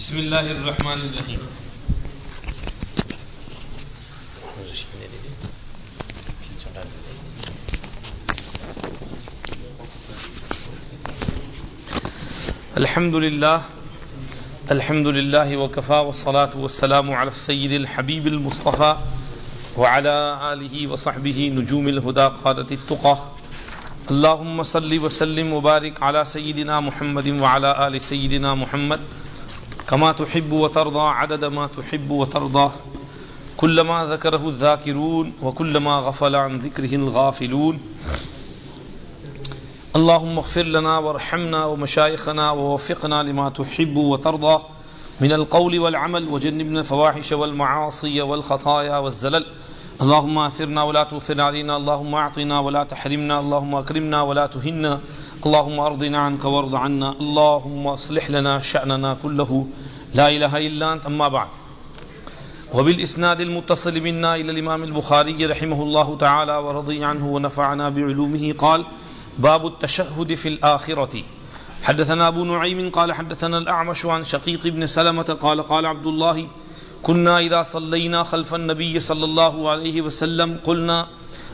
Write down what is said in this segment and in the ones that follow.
بسم اللہ الرحمن الرحیم۔ الحمد للہ الحمد للہ وکفا والصلاة والسلام على السید الحبیب المصطفى وعلى آلہ وصحبہ نجوم الہدا قادت التقى۔ اللہم صلی وسلم وبارک على سیدنا محمد وعلى آل سیدنا محمد۔ كما تحب وترضى، عدد ما تحب وترضى. كلما ذكره الذاكرون وكلما غفل عن ذكره الغافلون. اللهم اغفر لنا وارحمنا ومشايخنا ووفقنا لما تحب وترضى. من القول والعمل وجنبنا الفواحش والمعاصي والخطايا والزلل. اللهم اثرنا ولا تؤثر علينا. اللهم اعطنا ولا تحرمنا. اللهم اكرمنا ولا تهنا. اللهم ارضنا عنك وارض عنا. اللهم اصلح لنا شأننا كله. لا اله الا انت اما بعد. وبالاسناد المتصل منا الى الامام البخاري رحمه الله تعالى ورضي عنه ونفعنا بعلومه، قال باب التشهد في الآخرة. حدثنا أبو نعيم قال حدثنا الأعمش عن شقيق بن سلمة قال قال عبد الله كنا إذا صلينا خلف النبي صلى الله عليه وسلم قلنا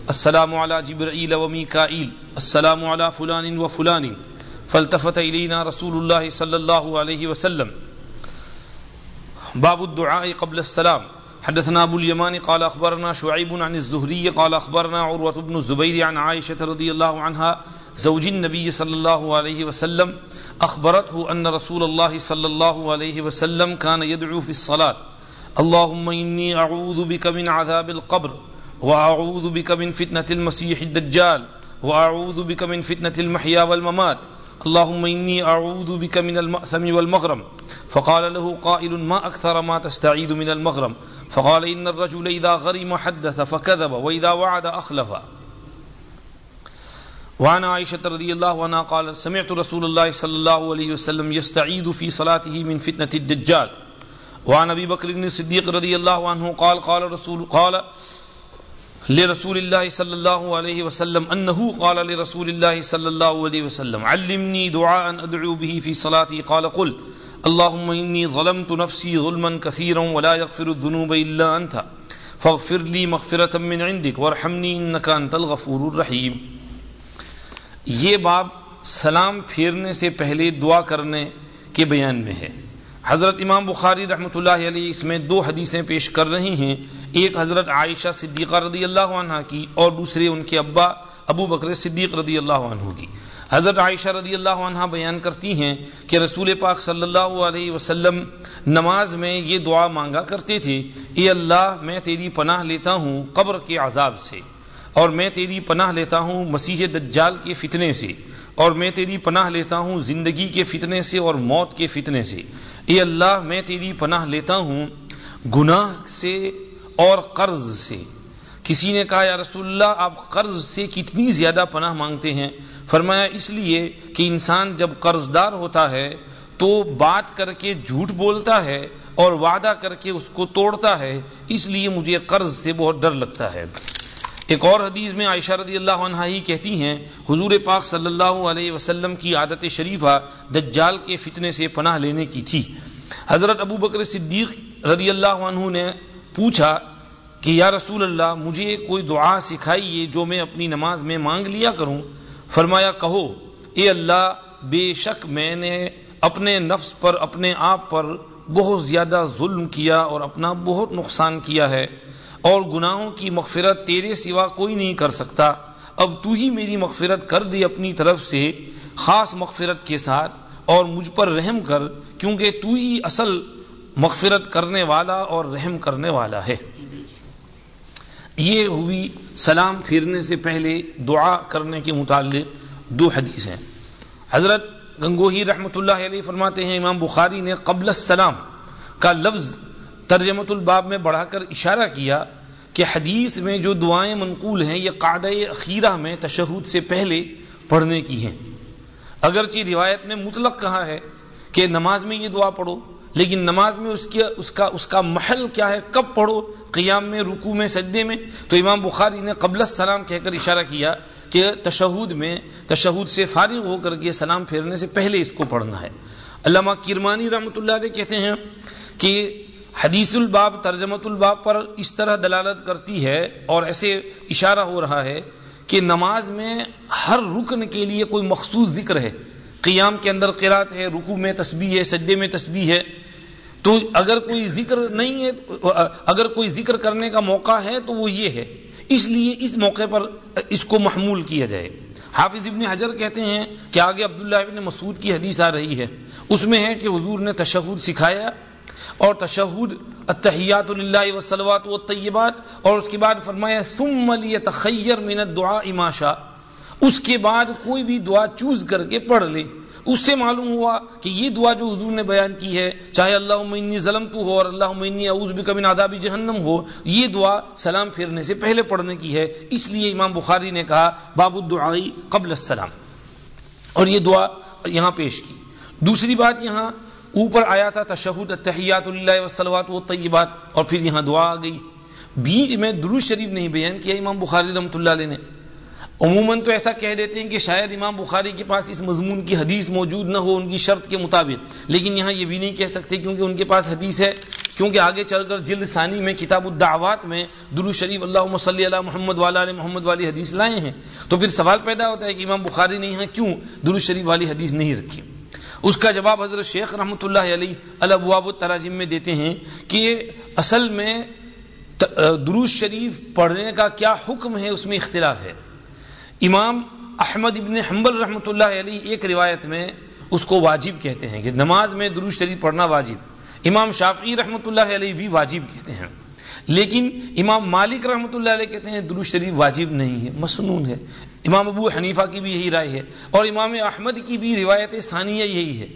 السلام على جبرائيل وميكائيل، السلام على فلان وفلان. فالتفت إلينا رسول الله صلى الله عليه وسلم. باب الدعاء قبل السلام. حدثنا ابو اليمان قال اخبرنا شعيب عن الزهري قال اخبرنا عروه بن الزبير عن عائشه رضي الله عنها زوج النبي صلى الله عليه وسلم اخبرته ان رسول الله صلى الله عليه وسلم كان يدعو في الصلاه اللهم اني اعوذ بك من عذاب القبر واعوذ بك من فتنه المسيح الدجال واعوذ بك من فتنه المحيا والممات اللهم إني أعوذ بك من المأثم والمغرم. فقال له قائل، ما أكثر ما تستعيد من المغرم؟ فقال، إن الرجل إذا غرم حدث فكذب، وإذا وعد أخلف. وعن عائشة رضي الله عنها قال سمعت رسول الله صلى الله عليه وسلم يستعيد في صلاته من فتنة الدجال. وعن أبي بكر الصديق رضي الله عنه قال قال رسول، قال لرسول الله صلى الله عليه وسلم أنه قال لرسول الله صلى الله عليه وسلم، علمني دعاء أدعو به في صلاتي. قال، قل، اللهم إني ظلمت نفسي ظلما كثيرا ولا يغفر الذنوب إلا أنت، فاغفر لي مغفرة من عندك، وارحمني إنك أنت الغفور الرحيم. یہ باب سلام پھیرنے سے پہلے دعا کرنے کے بیان میں ہے۔ حضرت امام بخاری رحمۃ اللہ علیہ اس میں دو حدیثیں پیش کر رہی ہیں۔ ایک حضرت عائشہ صدیقہ رضی اللہ عنہ کی اور دوسرے ان کے ابا ابو بکر صدیق رضی اللہ عنہ کی۔ حضرت عائشہ رضی اللہ عنہ بیان کرتی ہیں کہ رسول پاک صلی اللہ علیہ وسلم نماز میں یہ دعا مانگا کرتے تھے، اے اللہ، میں تیری پناہ لیتا ہوں قبر کے عذاب سے، اور میں تیری پناہ لیتا ہوں مسیح دجال کے فتنے سے، اور میں تیری پناہ لیتا ہوں زندگی کے فتنے سے اور موت کے فتنے سے۔ اے اللہ، میں تیری پناہ لیتا ہوں گناہ سے اور قرض سے۔ کسی نے کہا، یا رسول اللہ، آپ قرض سے کتنی زیادہ پناہ مانگتے ہیں؟ فرمایا، اس لیے کہ انسان جب قرض دار ہوتا ہے تو بات کر کے جھوٹ بولتا ہے اور وعدہ کر کے اس کو توڑتا ہے۔ اس لیے مجھے قرض سے بہت ڈر لگتا ہے۔ ایک اور حدیث میں عائشہ رضی اللہ عنہ ہی کہتی ہیں، حضور پاک صلی اللہ علیہ وسلم کی عادت شریفہ دجال کے فتنے سے پناہ لینے کی تھی۔ حضرت ابو بکر صدیق رضی اللہ عنہ نے پوچھا کہ، یا رسول اللہ، مجھے کوئی دعا سکھائیے جو میں اپنی نماز میں مانگ لیا کروں؟ فرمایا، کہو، اے اللہ، بے شک میں نے اپنے نفس پر، اپنے آپ پر بہت زیادہ ظلم کیا اور اپنا بہت نقصان کیا ہے۔ اور گناہوں کی مغفرت تیرے سوا کوئی نہیں کر سکتا۔ اب تو ہی میری مغفرت کر دے اپنی طرف سے خاص مغفرت کے ساتھ اور مجھ پر رحم کر، کیونکہ تو ہی اصل مغفرت کرنے والا اور رحم کرنے والا ہے۔ یہ ہوئی سلام پھیرنے سے پہلے دعا کرنے کے متعلق دو حدیث ہیں حضرت گنگوہی رحمۃ اللہ علیہ فرماتے ہیں، امام بخاری نے قبل السلام کا لفظ ترجمت الباب میں بڑھا کر اشارہ کیا کہ حدیث میں جو دعائیں منقول ہیں، یہ قعدہ اخیرہ میں تشہد سے پہلے پڑھنے کی ہیں۔ اگرچہ روایت میں مطلق کہا ہے کہ نماز میں یہ دعا پڑھو، لیکن نماز میں اس اس اس کا اس کا محل کیا ہے؟ کب پڑھو؟ قیام میں رکو میں، سجدے میں۔ تو امام بخاری نے قبل السلام کہہ کر اشارہ کیا کہ تشہد میں، تشہد سے فارغ ہو کر کے سلام پھیرنے سے پہلے اس کو پڑھنا ہے۔ علامہ کرمانی رحمۃ اللہ علیہ کہتے ہیں کہ حدیث الباب، ترجمت الباب پر اس طرح دلالت کرتی ہے اور ایسے اشارہ ہو رہا ہے کہ نماز میں ہر رکن کے لیے کوئی مخصوص ذکر ہے۔ قیام کے اندر قرات ہے رکو میں تسبیح ہے، سجدے میں تسبیح ہے۔ تو اگر کوئی ذکر نہیں ہے، اگر کوئی ذکر کرنے کا موقع ہے تو وہ یہ ہے۔ اس لیے اس موقع پر اس کو محمول کیا جائے۔ حافظ ابن حجر کہتے ہیں کہ آگے عبداللہ ابن مسعود کی حدیث آ رہی ہے۔ اس میں ہے کہ حضور نے تشہد سکھایا اور تشہد، التحیات للہ والصلوات والطیبات، اور اس کے بعد فرمایا، ثم لیتخیر من الدعاء ما شاء۔ اس کے بعد کوئی بھی دعا چوز کر کے پڑھ لے۔ اس سے معلوم ہوا کہ یہ دعا جو حضور نے بیان کی ہے، چاہے اللہ انی ظلم تو ہو اور اللہ انی اعوذ بک من عذاب جہنم ہو، یہ دعا سلام پھیرنے سے پہلے پڑھنے کی ہے۔ اس لیے امام بخاری نے کہا، باب الدعائی قبل السلام۔ اور یہ دعا یہاں پیش کی۔ دوسری بات یہاں اوپر آیا تھا تشہد التحیات اللہ وسلوات و طیبات، اور پھر یہاں دعا آ گئی۔ بیچ میں دروش شریف نہیں بیان کیا امام بخاری رحمۃ اللہ علیہ نے۔ عموماً تو ایسا کہہ دیتے ہیں کہ شاید امام بخاری کے پاس اس مضمون کی حدیث موجود نہ ہو، ان کی شرط کے مطابق۔ لیکن یہاں یہ بھی نہیں کہہ سکتے کیونکہ ان کے پاس حدیث ہے۔ کیونکہ آگے چل کر جلد ثانی میں کتاب الدعوات میں درو شریف اللہ صلی اللہ محمد والا علیہ محمد والی حدیث لائے ہیں۔ تو پھر سوال پیدا ہوتا ہے کہ امام بخاری نے یہاں کیوں درو شریف والی حدیث نہیں رکھی؟ اس کا جواب حضرت شیخ رحمۃ اللہ علیہ الابواب التراجم میں دیتے ہیں کہ اصل میں دروش شریف پڑھنے کا کیا حکم ہے، اس میں اختلاف ہے۔ امام احمد ابن حنبل رحمۃ اللہ علیہ ایک روایت میں اس کو واجب کہتے ہیں کہ نماز میں دروش شریف پڑھنا واجب، امام شافعی رحمۃ اللہ علیہ بھی واجب کہتے ہیں۔ لیکن امام مالک رحمۃ اللہ علیہ کہتے ہیں دروش شریف واجب نہیں ہے، مسنون ہے۔ امام ابو حنیفہ کی بھی یہی رائے ہے اور امام احمد کی بھی روایت ثانیہ یہی ہے۔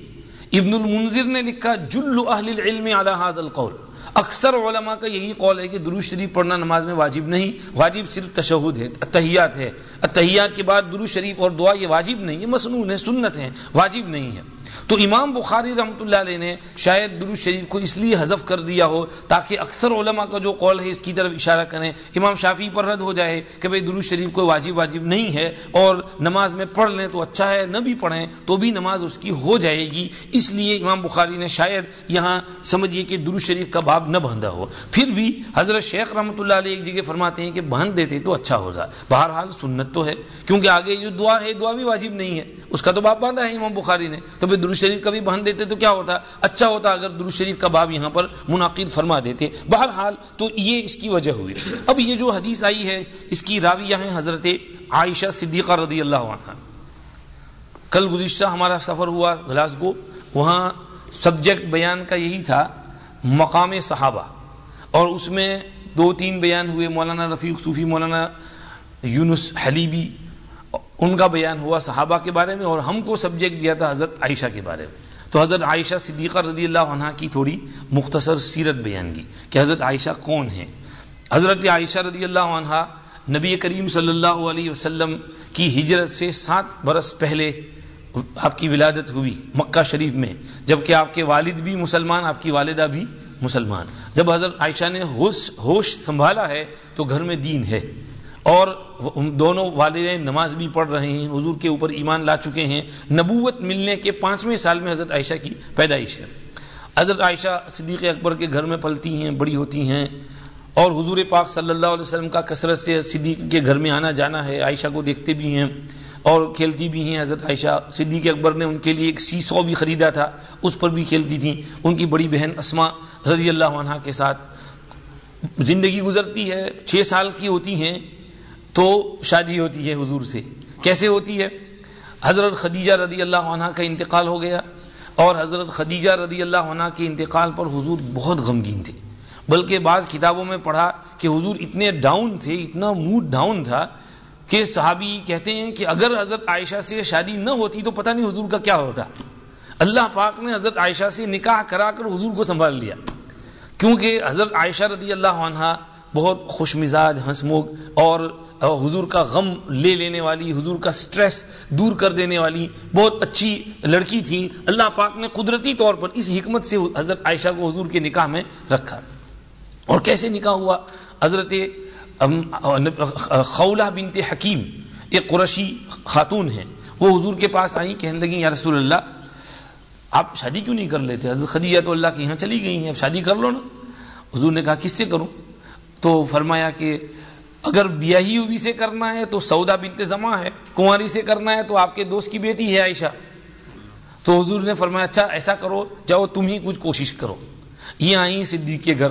ابن المنظر نے لکھا، جل اہل العلم علی هذا القول۔ اکثر علماء کا یہی قول ہے کہ دروش شریف پڑھنا نماز میں واجب نہیں، واجب صرف تشہد ہے اتحیات ہے۔ اتحیات کے بعد دروش شریف اور دعا یہ واجب نہیں، یہ مسنون ہے، سنت ہے، واجب نہیں ہے۔ تو امام بخاری رحمۃ اللہ علیہ نے شاید درو شریف کو اس لیے حذف کر دیا ہو تاکہ اکثر علماء کا جو قول ہے اس کی طرف اشارہ کریں۔ امام شافی پر رد ہو جائے کہ بھائی درو شریف کوئی واجب واجب نہیں ہے اور نماز میں پڑھ لیں تو اچھا ہے، نہ بھی پڑھیں تو بھی نماز اس کی ہو جائے گی۔ اس لیے امام بخاری نے شاید یہاں سمجھیے کہ درو شریف کا باب نہ بندھا ہو۔ پھر بھی حضرت شیخ رحمۃ اللہ علیہ ایک جگہ فرماتے ہیں کہ بہن دیتے تو اچھا ہو جائے بہرحال سنت تو ہے، کیونکہ آگے جو دعا ہے، دعا بھی واجب نہیں ہے۔ اس کا تو باب باندھا ہے امام بخاری نے۔ تو پھر درو شریف کا بھی بہن دیتے تو کیا ہوتا؟ اچھا ہوتا اگر درو شریف کا باب یہاں پر منعقد فرما دیتے۔ بہرحال تو یہ اس کی وجہ ہوئی۔ اب یہ جو حدیث آئی ہے، اس کی راویہ ہیں حضرت عائشہ صدیقہ رضی اللہ عنہ۔ کل گزشتہ ہمارا سفر ہوا گلاسگو، وہاں سبجیکٹ بیان کا یہی تھا، مقام صحابہ۔ اور اس میں دو تین بیان ہوئے، مولانا رفیق صوفی، مولانا یونس حلیبی۔ ان کا بیان ہوا صحابہ کے بارے میں اور ہم کو سبجیکٹ دیا تھا حضرت عائشہ کے بارے میں۔ تو حضرت عائشہ صدیقہ رضی اللہ عنہ کی تھوڑی مختصر سیرت بیان کی کہ حضرت عائشہ کون ہے حضرت عائشہ رضی اللہ عنہ نبی کریم صلی اللہ علیہ وسلم کی ہجرت سے سات برس پہلے آپ کی ولادت ہوئی مکہ شریف میں، جبکہ آپ کے والد بھی مسلمان، آپ کی والدہ بھی مسلمان۔ جب حضرت عائشہ نے ہوش ہوش سنبھالا ہے تو گھر میں دین ہے۔ اور دونوں والدین نماز بھی پڑھ رہے ہیں، حضور کے اوپر ایمان لا چکے ہیں۔ نبوت ملنے کے پانچویں سال میں حضرت عائشہ کی پیدائش ہے۔ حضرت عائشہ صدیق اکبر کے گھر میں پلتی ہیں، بڑی ہوتی ہیں۔ اور حضور پاک صلی اللہ علیہ وسلم کا کثرت سے صدیق کے گھر میں آنا جانا ہے، عائشہ کو دیکھتے بھی ہیں اور کھیلتی بھی ہیں۔ حضرت عائشہ صدیق اکبر نے ان کے لیے ایک سی سو بھی خریدا تھا، اس پر بھی کھیلتی تھیں۔ ان کی بڑی بہن اسما رضی اللہ عنہ کے ساتھ زندگی گزرتی ہے، چھ سال کی ہوتی ہیں۔ تو شادی ہوتی ہے حضور سے۔ کیسے ہوتی ہے؟ حضرت خدیجہ رضی اللہ عنہ کا انتقال ہو گیا اور حضرت خدیجہ رضی اللہ عنہ کے انتقال پر حضور بہت غمگین تھے۔ بلکہ بعض کتابوں میں پڑھا کہ حضور اتنے ڈاؤن تھے، اتنا موڈ ڈاؤن تھا کہ صحابی کہتے ہیں کہ اگر حضرت عائشہ سے شادی نہ ہوتی تو پتہ نہیں حضور کا کیا ہوتا۔ اللہ پاک نے حضرت عائشہ سے نکاح کرا کر حضور کو سنبھال لیا۔ کیونکہ حضرت عائشہ رضی اللہ عنہ بہت خوش مزاج ہنسمکھ اور حضور کا غم لے لینے والی، حضور کا سٹریس دور کر دینے والی، بہت اچھی لڑکی تھی۔ اللہ پاک نے قدرتی طور پر اس حکمت سے حضرت عائشہ کو حضور کے نکاح میں رکھا۔ اور کیسے نکاح ہوا؟ حضرت خولہ بنت حکیم، ایک قرشی خاتون ہیں۔ وہ حضور کے پاس آئیں، کہنے لگی یا رسول اللہ، آپ شادی کیوں نہیں کر لیتے؟ حضرت خدیجہ تو اللہ کے یہاں چلی گئی ہیں، اب شادی کر لو نا۔ حضور نے کہا، کس سے کروں؟ تو فرمایا کہ اگر بیاہی ہوئی سے کرنا ہے تو سودا بنت زماں ہے کنواری سے کرنا ہے تو آپ کے دوست کی بیٹی ہے عائشہ۔ تو حضور نے فرمایا اچھا ایسا کرو، جاؤ تم ہی کچھ کوشش کرو۔ یہ آئیں صدیق کے گھر۔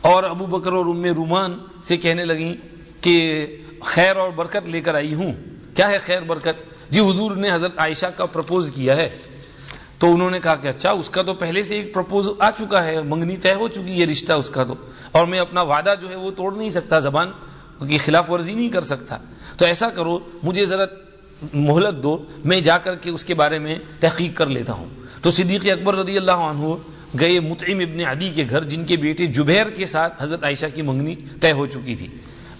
اور ابو بکر اور ام رومان سے کہنے لگیں کہ خیر اور برکت لے کر آئی ہوں۔ کیا ہے خیر، برکت؟ جی حضور نے حضرت عائشہ کا پرپوز کیا ہے۔ تو انہوں نے کہا کہ اچھا اس کا تو پہلے سے ایک پرپوز آ چکا ہے، منگنی طے ہو چکی، یہ رشتہ اس کا تو۔ اور میں اپنا وعدہ جو ہے وہ توڑ نہیں سکتا، زبان کی خلاف ورزی نہیں کر سکتا۔ تو ایسا کرو، مجھے ذرا مہلت دو، میں جا کر کے اس کے بارے میں تحقیق کر لیتا ہوں۔ تو صدیق اکبر رضی اللہ عنہ گئے متعم ابن عدی کے گھر، جن کے بیٹے جبیر کے ساتھ حضرت عائشہ کی منگنی طے ہو چکی تھی۔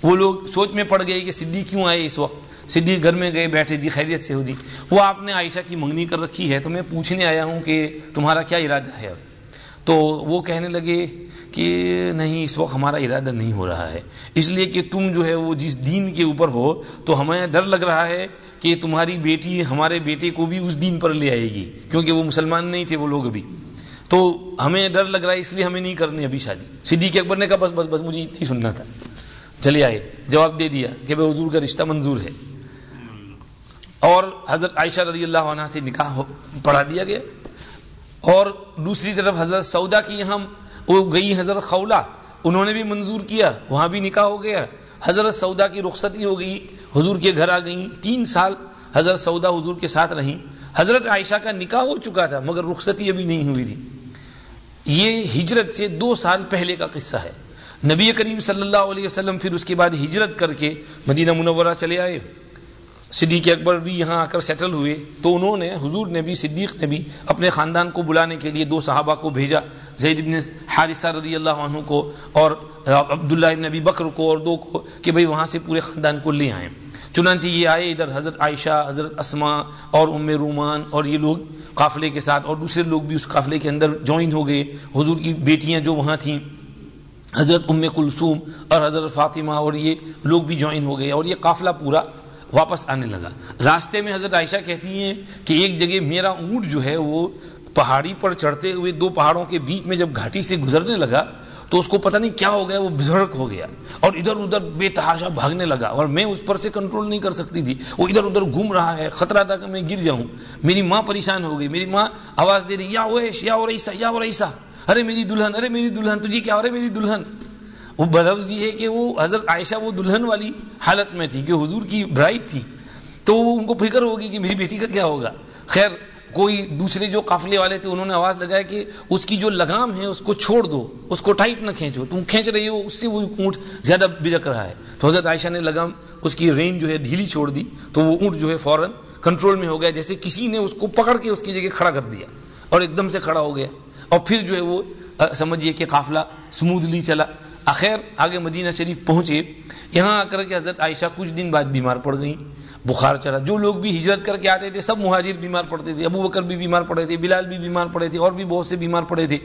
وہ لوگ سوچ میں پڑ گئے کہ صدیق کیوں آئے اس وقت؟ صدیق گھر میں گئے، بیٹھے جی خیریت سے ہو دی وہ آپ نے عائشہ کی منگنی کر رکھی ہے تو میں پوچھنے آیا ہوں کہ تمہارا کیا ارادہ ہے تو وہ کہنے لگے کہ نہیں، اس وقت ہمارا ارادہ نہیں ہو رہا ہے۔ اس لیے کہ تم جو ہے وہ جس دین کے اوپر ہو، تو ہمیں ڈر لگ رہا ہے کہ تمہاری بیٹی ہمارے بیٹے کو بھی اس دین پر لے آئے گی، کیونکہ وہ مسلمان نہیں تھے وہ لوگ ابھی۔ تو ہمیں ڈر لگ رہا ہے، اس لیے ہمیں نہیں کرنی ابھی شادی۔ صدیق اکبر نے کہا، بس بس بس، مجھے اتنی سننا تھا۔ چلے آئے، جواب دے دیا کہ بھائی حضور کا رشتہ منظور ہے۔ اور حضرت عائشہ رضی اللہ عنہ سے نکاح پڑھا دیا گیا۔ اور دوسری طرف حضرت سودا کی یہاں وہ گئی حضرت خولا انہوں نے بھی منظور کیا، وہاں بھی نکاح ہو گیا۔ حضرت سودا کی رخصتی ہو گئی، حضور کے گھر آ گئی تین سال حضرت سودا حضور کے ساتھ رہیں۔ حضرت عائشہ کا نکاح ہو چکا تھا، مگر رخصتی ابھی نہیں ہوئی تھی۔ یہ ہجرت سے دو سال پہلے کا قصہ ہے۔ نبی کریم صلی اللہ علیہ وسلم پھر اس کے بعد ہجرت کر کے مدینہ منورہ چلے آئے۔ صدیق اکبر بھی یہاں آ کر سیٹل ہوئے۔ تو انہوں نے، حضور نے بھی صدیق نے بھی اپنے خاندان کو بلانے کے لیے دو صحابہ کو بھیجا۔ زید ابن حارثہ رضی اللہ عنہ کو اور عبداللہ ابن نبی بکر کو اور دو کو کہ بھئی وہاں سے پورے خاندان کو لے آئیں۔ چنانچہ یہ آئے ادھر حضرت عائشہ، حضرت اسما اور ام رومان اور یہ لوگ قافلے کے ساتھ اور دوسرے لوگ بھی اس قافلے کے اندر جوائن ہو گئے۔ حضور کی بیٹیاں جو وہاں تھیں، حضرت ام کلثوم اور حضرت فاطمہ اور یہ لوگ بھی جوائن ہو گئے اور یہ قافلہ پورا واپس آنے لگا۔ راستے میں حضرت عائشہ کہتی ہیں کہ ایک جگہ میرا اونٹ جو ہے وہ پہاڑی پر چڑھتے ہوئے دو پہاڑوں کے بیچ میں جب گھاٹی سے گزرنے لگا تو اس کو پتہ نہیں کیا ہو گیا، وہ بزرگ ہو گیا اور ادھر ادھر بے تحاشا بھاگنے لگا اور میں اس پر سے کنٹرول نہیں کر سکتی تھی۔ وہ ادھر ادھر گھوم رہا ہے، خطرہ تھا کہ میں گر جاؤں۔ میری ماں پریشان ہو گئی، میری ماں آواز دے رہی، یا ویش یا اور ایسا یا اور ایسا ارے میری دلہن، ارے میری دلہن، تجھے کیا؟ ارے میری دلہن۔ وہ بلفظ یہ ہے کہ وہ حضرت عائشہ وہ دلہن والی حالت میں تھی کہ حضور کی برائٹ تھی۔ تو ان کو فکر ہوگی کہ میری بیٹی کا کیا ہوگا۔ خیر کوئی دوسرے جو قافلے والے تھے، انہوں نے آواز لگایا کہ اس کی جو لگام ہے، اس کو چھوڑ دو، اس کو ٹائٹ نہ کھینچو، تم کھینچ رہی ہو، اس سے وہ اونٹ زیادہ بجک رہا ہے۔ تو حضرت عائشہ نے لگام، اس کی رینج جو ہے ڈھیلی چھوڑ دی، تو وہ اونٹ جو ہے فوراً کنٹرول میں ہو گیا، جیسے کسی نے اس کو پکڑ کے اس کی جگہ کھڑا کر دیا اور ایک دم سے کھڑا ہو گیا۔ اور پھر جو ہے وہ سمجھیے کہ قافلہ اسموتھلی چلا۔ آخر آگے مدینہ شریف پہنچے۔ یہاں آ کر کے حضرت عائشہ کچھ دن بعد بیمار پڑ گئیں۔ بخار چڑھا۔ جو لوگ بھی ہجرت کر کے آتے تھے، سب مہاجر بیمار پڑتے تھے۔ ابو بکر بھی بیمار پڑے تھے، بلال بھی بیمار پڑے تھے، اور بھی بہت سے بیمار پڑے تھے۔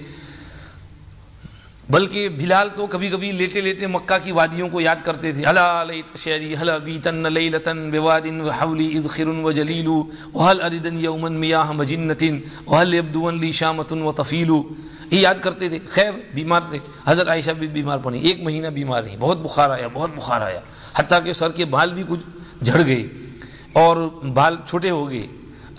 بلکہ بلال تو کبھی کبھی لیٹے لیتے مکہ کی وادیوں کو یاد کرتے تھے۔ ہلا لیت شعری ہلا بیتن لیلتن بوادن وحولی اذخر وجلیل وهل اردن یوما میاہ مجنت وهل يبدو لی شامت وطفیل یہ یاد کرتے تھے۔ خیر، بیمار تھے۔ حضرت عائشہ بھی بیمار پڑی ایک مہینہ بیمار رہی۔ بہت بخار آیا، بہت بخار آیا۔ حتیٰ کہ سر کے بال بھی کچھ جھڑ گئے اور بال چھوٹے ہو گئے۔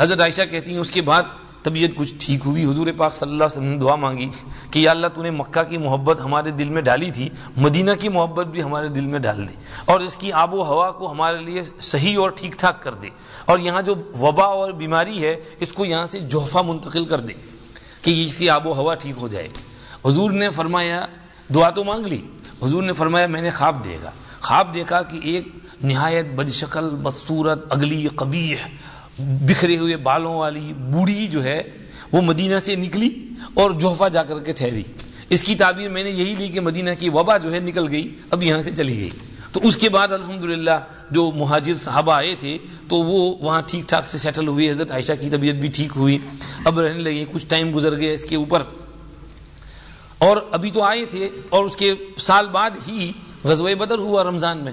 حضرت عائشہ کہتی ہیں، اس کے بعد طبیعت کچھ ٹھیک ہوئی؟ حضور پاک صلی اللہ علیہ وسلم نے دعا مانگی کہ یا اللہ تو نے مکہ کی محبت ہمارے دل میں ڈالی تھی، مدینہ کی محبت بھی ہمارے دل میں ڈال دے اور اس کی آب و ہوا کو ہمارے لیے صحیح اور ٹھیک ٹھاک کر دے اور یہاں جو وبا اور بیماری ہے، اس کو یہاں سے جوحفہ منتقل کر دے کہ اس کی آب و ہوا ٹھیک ہو جائے۔ حضور نے فرمایا، دعا تو مانگ لی۔ حضور نے فرمایا، میں نے خواب دیکھا۔ خواب دیکھا کہ ایک نہایت بد شکل بدصورت اگلی قبیح، بکھرے ہوئے بالوں والی بوڑھی جو ہے، وہ مدینہ سے نکلی اور جوفا جا کر کے ٹھہری۔ اس کی تعبیر میں نے یہی لی کہ مدینہ کی وبا جو ہے نکل گئی، اب یہاں سے چلی گئی۔ تو اس کے بعد الحمدللہ جو مہاجر صحابہ آئے تھے، تو وہ وہاں ٹھیک ٹھاک سے سیٹل ہوئے۔ حضرت عائشہ کی طبیعت بھی ٹھیک ہوئی۔ اب رہنے لگے، کچھ ٹائم گزر گیا اس کے اوپر۔ اور ابھی تو آئے تھے اور اس کے سال بعد ہی غزوہ بدر ہوا رمضان میں۔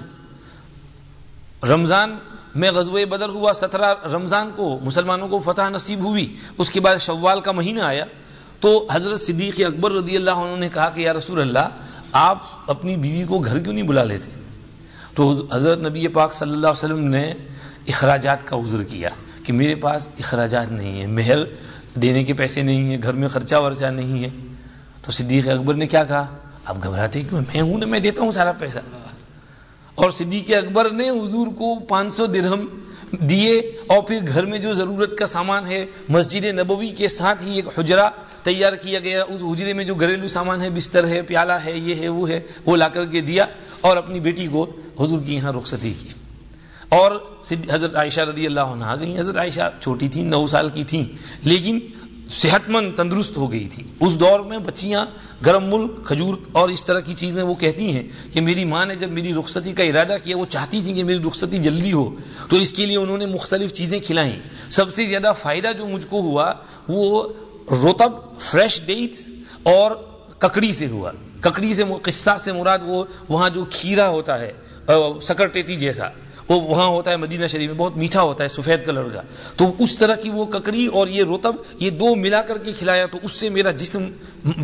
رمضان میں غزوہ بدر ہوا، سترہ رمضان کو، مسلمانوں کو فتح نصیب ہوئی۔ اس کے بعد شوال کا مہینہ آیا۔ تو حضرت صدیق اکبر رضی اللہ عنہ نے کہا کہ یا رسول اللہ، آپ اپنی بیوی کو گھر کیوں نہیں بلا لیتے؟ تو حضرت نبی پاک صلی اللہ علیہ وسلم نے اخراجات کا عذر کیا کہ میرے پاس اخراجات نہیں ہیں، مہر دینے کے پیسے نہیں ہیں، گھر میں خرچہ ورچہ نہیں ہے۔ تو صدیق اکبر نے کیا کہا؟ آپ گھبراتے کیوں؟ میں ہوں نا میں دیتا ہوں سارا پیسہ۔ اور صدیق اکبر نے حضور کو پانچ سو درہم دیے اور پھر گھر میں جو ضرورت کا سامان ہے، مسجد نبوی کے ساتھ ہی ایک حجرہ تیار کیا گیا۔ اس حجرے میں جو گھریلو سامان ہے، بستر ہے، پیالہ ہے، یہ ہے، وہ ہے، وہ لا کر کے دیا اور اپنی بیٹی کو حضور کی یہاں رخصتی کی۔ اور حضرت عائشہ رضی اللہ عنہ آ گئی حضرت عائشہ چھوٹی تھی نو سال کی تھیں، لیکن صحت مند تندرست ہو گئی تھی۔ اس دور میں بچیاں گرم ملک، کھجور اور اس طرح کی چیزیں وہ کہتی ہیں کہ میری ماں نے جب میری رخصتی کا ارادہ کیا، وہ چاہتی تھی کہ میری رخصتی جلدی ہو، تو اس کے لیے انہوں نے مختلف چیزیں کھلائیں۔ سب سے زیادہ فائدہ جو مجھ کو ہوا، وہ روتب، فریش ڈیٹس اور ککڑی سے ہوا۔ ککڑی سے قصہ سے مراد وہ، وہاں جو کھیرا ہوتا ہے سکرٹیتی جیسا۔ وہ وہاں ہوتا ہے مدینہ شریف میں، بہت میٹھا ہوتا ہے، سفید کلر کا۔ تو اس طرح کی وہ ککڑی اور یہ روتب، یہ دو ملا کر کے کھلایا تو اس سے میرا جسم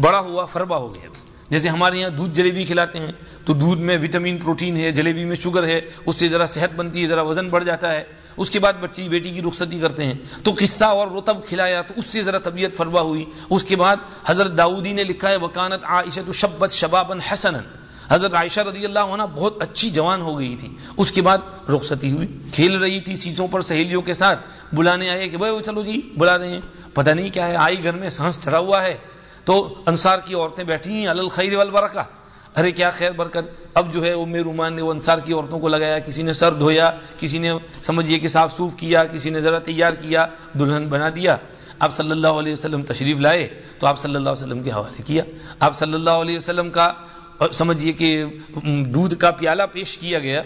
بڑا ہوا، فربا ہو گیا۔ جیسے ہمارے یہاں دودھ جلیبی کھلاتے ہیں، تو دودھ میں وٹامن، پروٹین ہے، جلیبی میں شوگر ہے، اس سے ذرا صحت بنتی ہے، ذرا وزن بڑھ جاتا ہے۔ اس کے بعد بچی، بیٹی کی رخصتی کرتے ہیں۔ تو قصہ اور رتب کھلایا تو اس سے ذرا طبیعت فربا ہوئی۔ اس کے بعد حضرت داؤدی نے لکھا ہے، وکانت عائشہ شبت شبابن حسن حضرت عائشہ رضی اللہ عنہ بہت اچھی جوان ہو گئی تھی۔ اس کے بعد رخصتی ہوئی۔ کھیل رہی تھی سیسوں پر سہیلیوں کے ساتھ۔ بلانے آئے کہ بھائی چلو جی بلا رہے ہیں۔ پتہ نہیں کیا ہے، آئی گھر میں سانس چڑھا ہوا ہے۔ تو انصار کی عورتیں بیٹھی ہیں الخیر والبرکہ۔ ارے کیا خیر، برکت۔ اب جو ہے وہ رومان نے وہ انصار کی عورتوں کو لگایا۔ کسی نے سر دھویا، کسی نے سمجھیے کہ صاف سوف کیا، کسی نے ذرا تیار کیا، دلہن بنا دیا۔ آپ صلی اللہ علیہ وسلم تشریف لائے تو آپ صلی اللہ علیہ وسلم کے حوالے کیا۔ آپ صلی اللہ علیہ وسلم کا سمجھیے کہ دودھ کا پیالہ پیش کیا گیا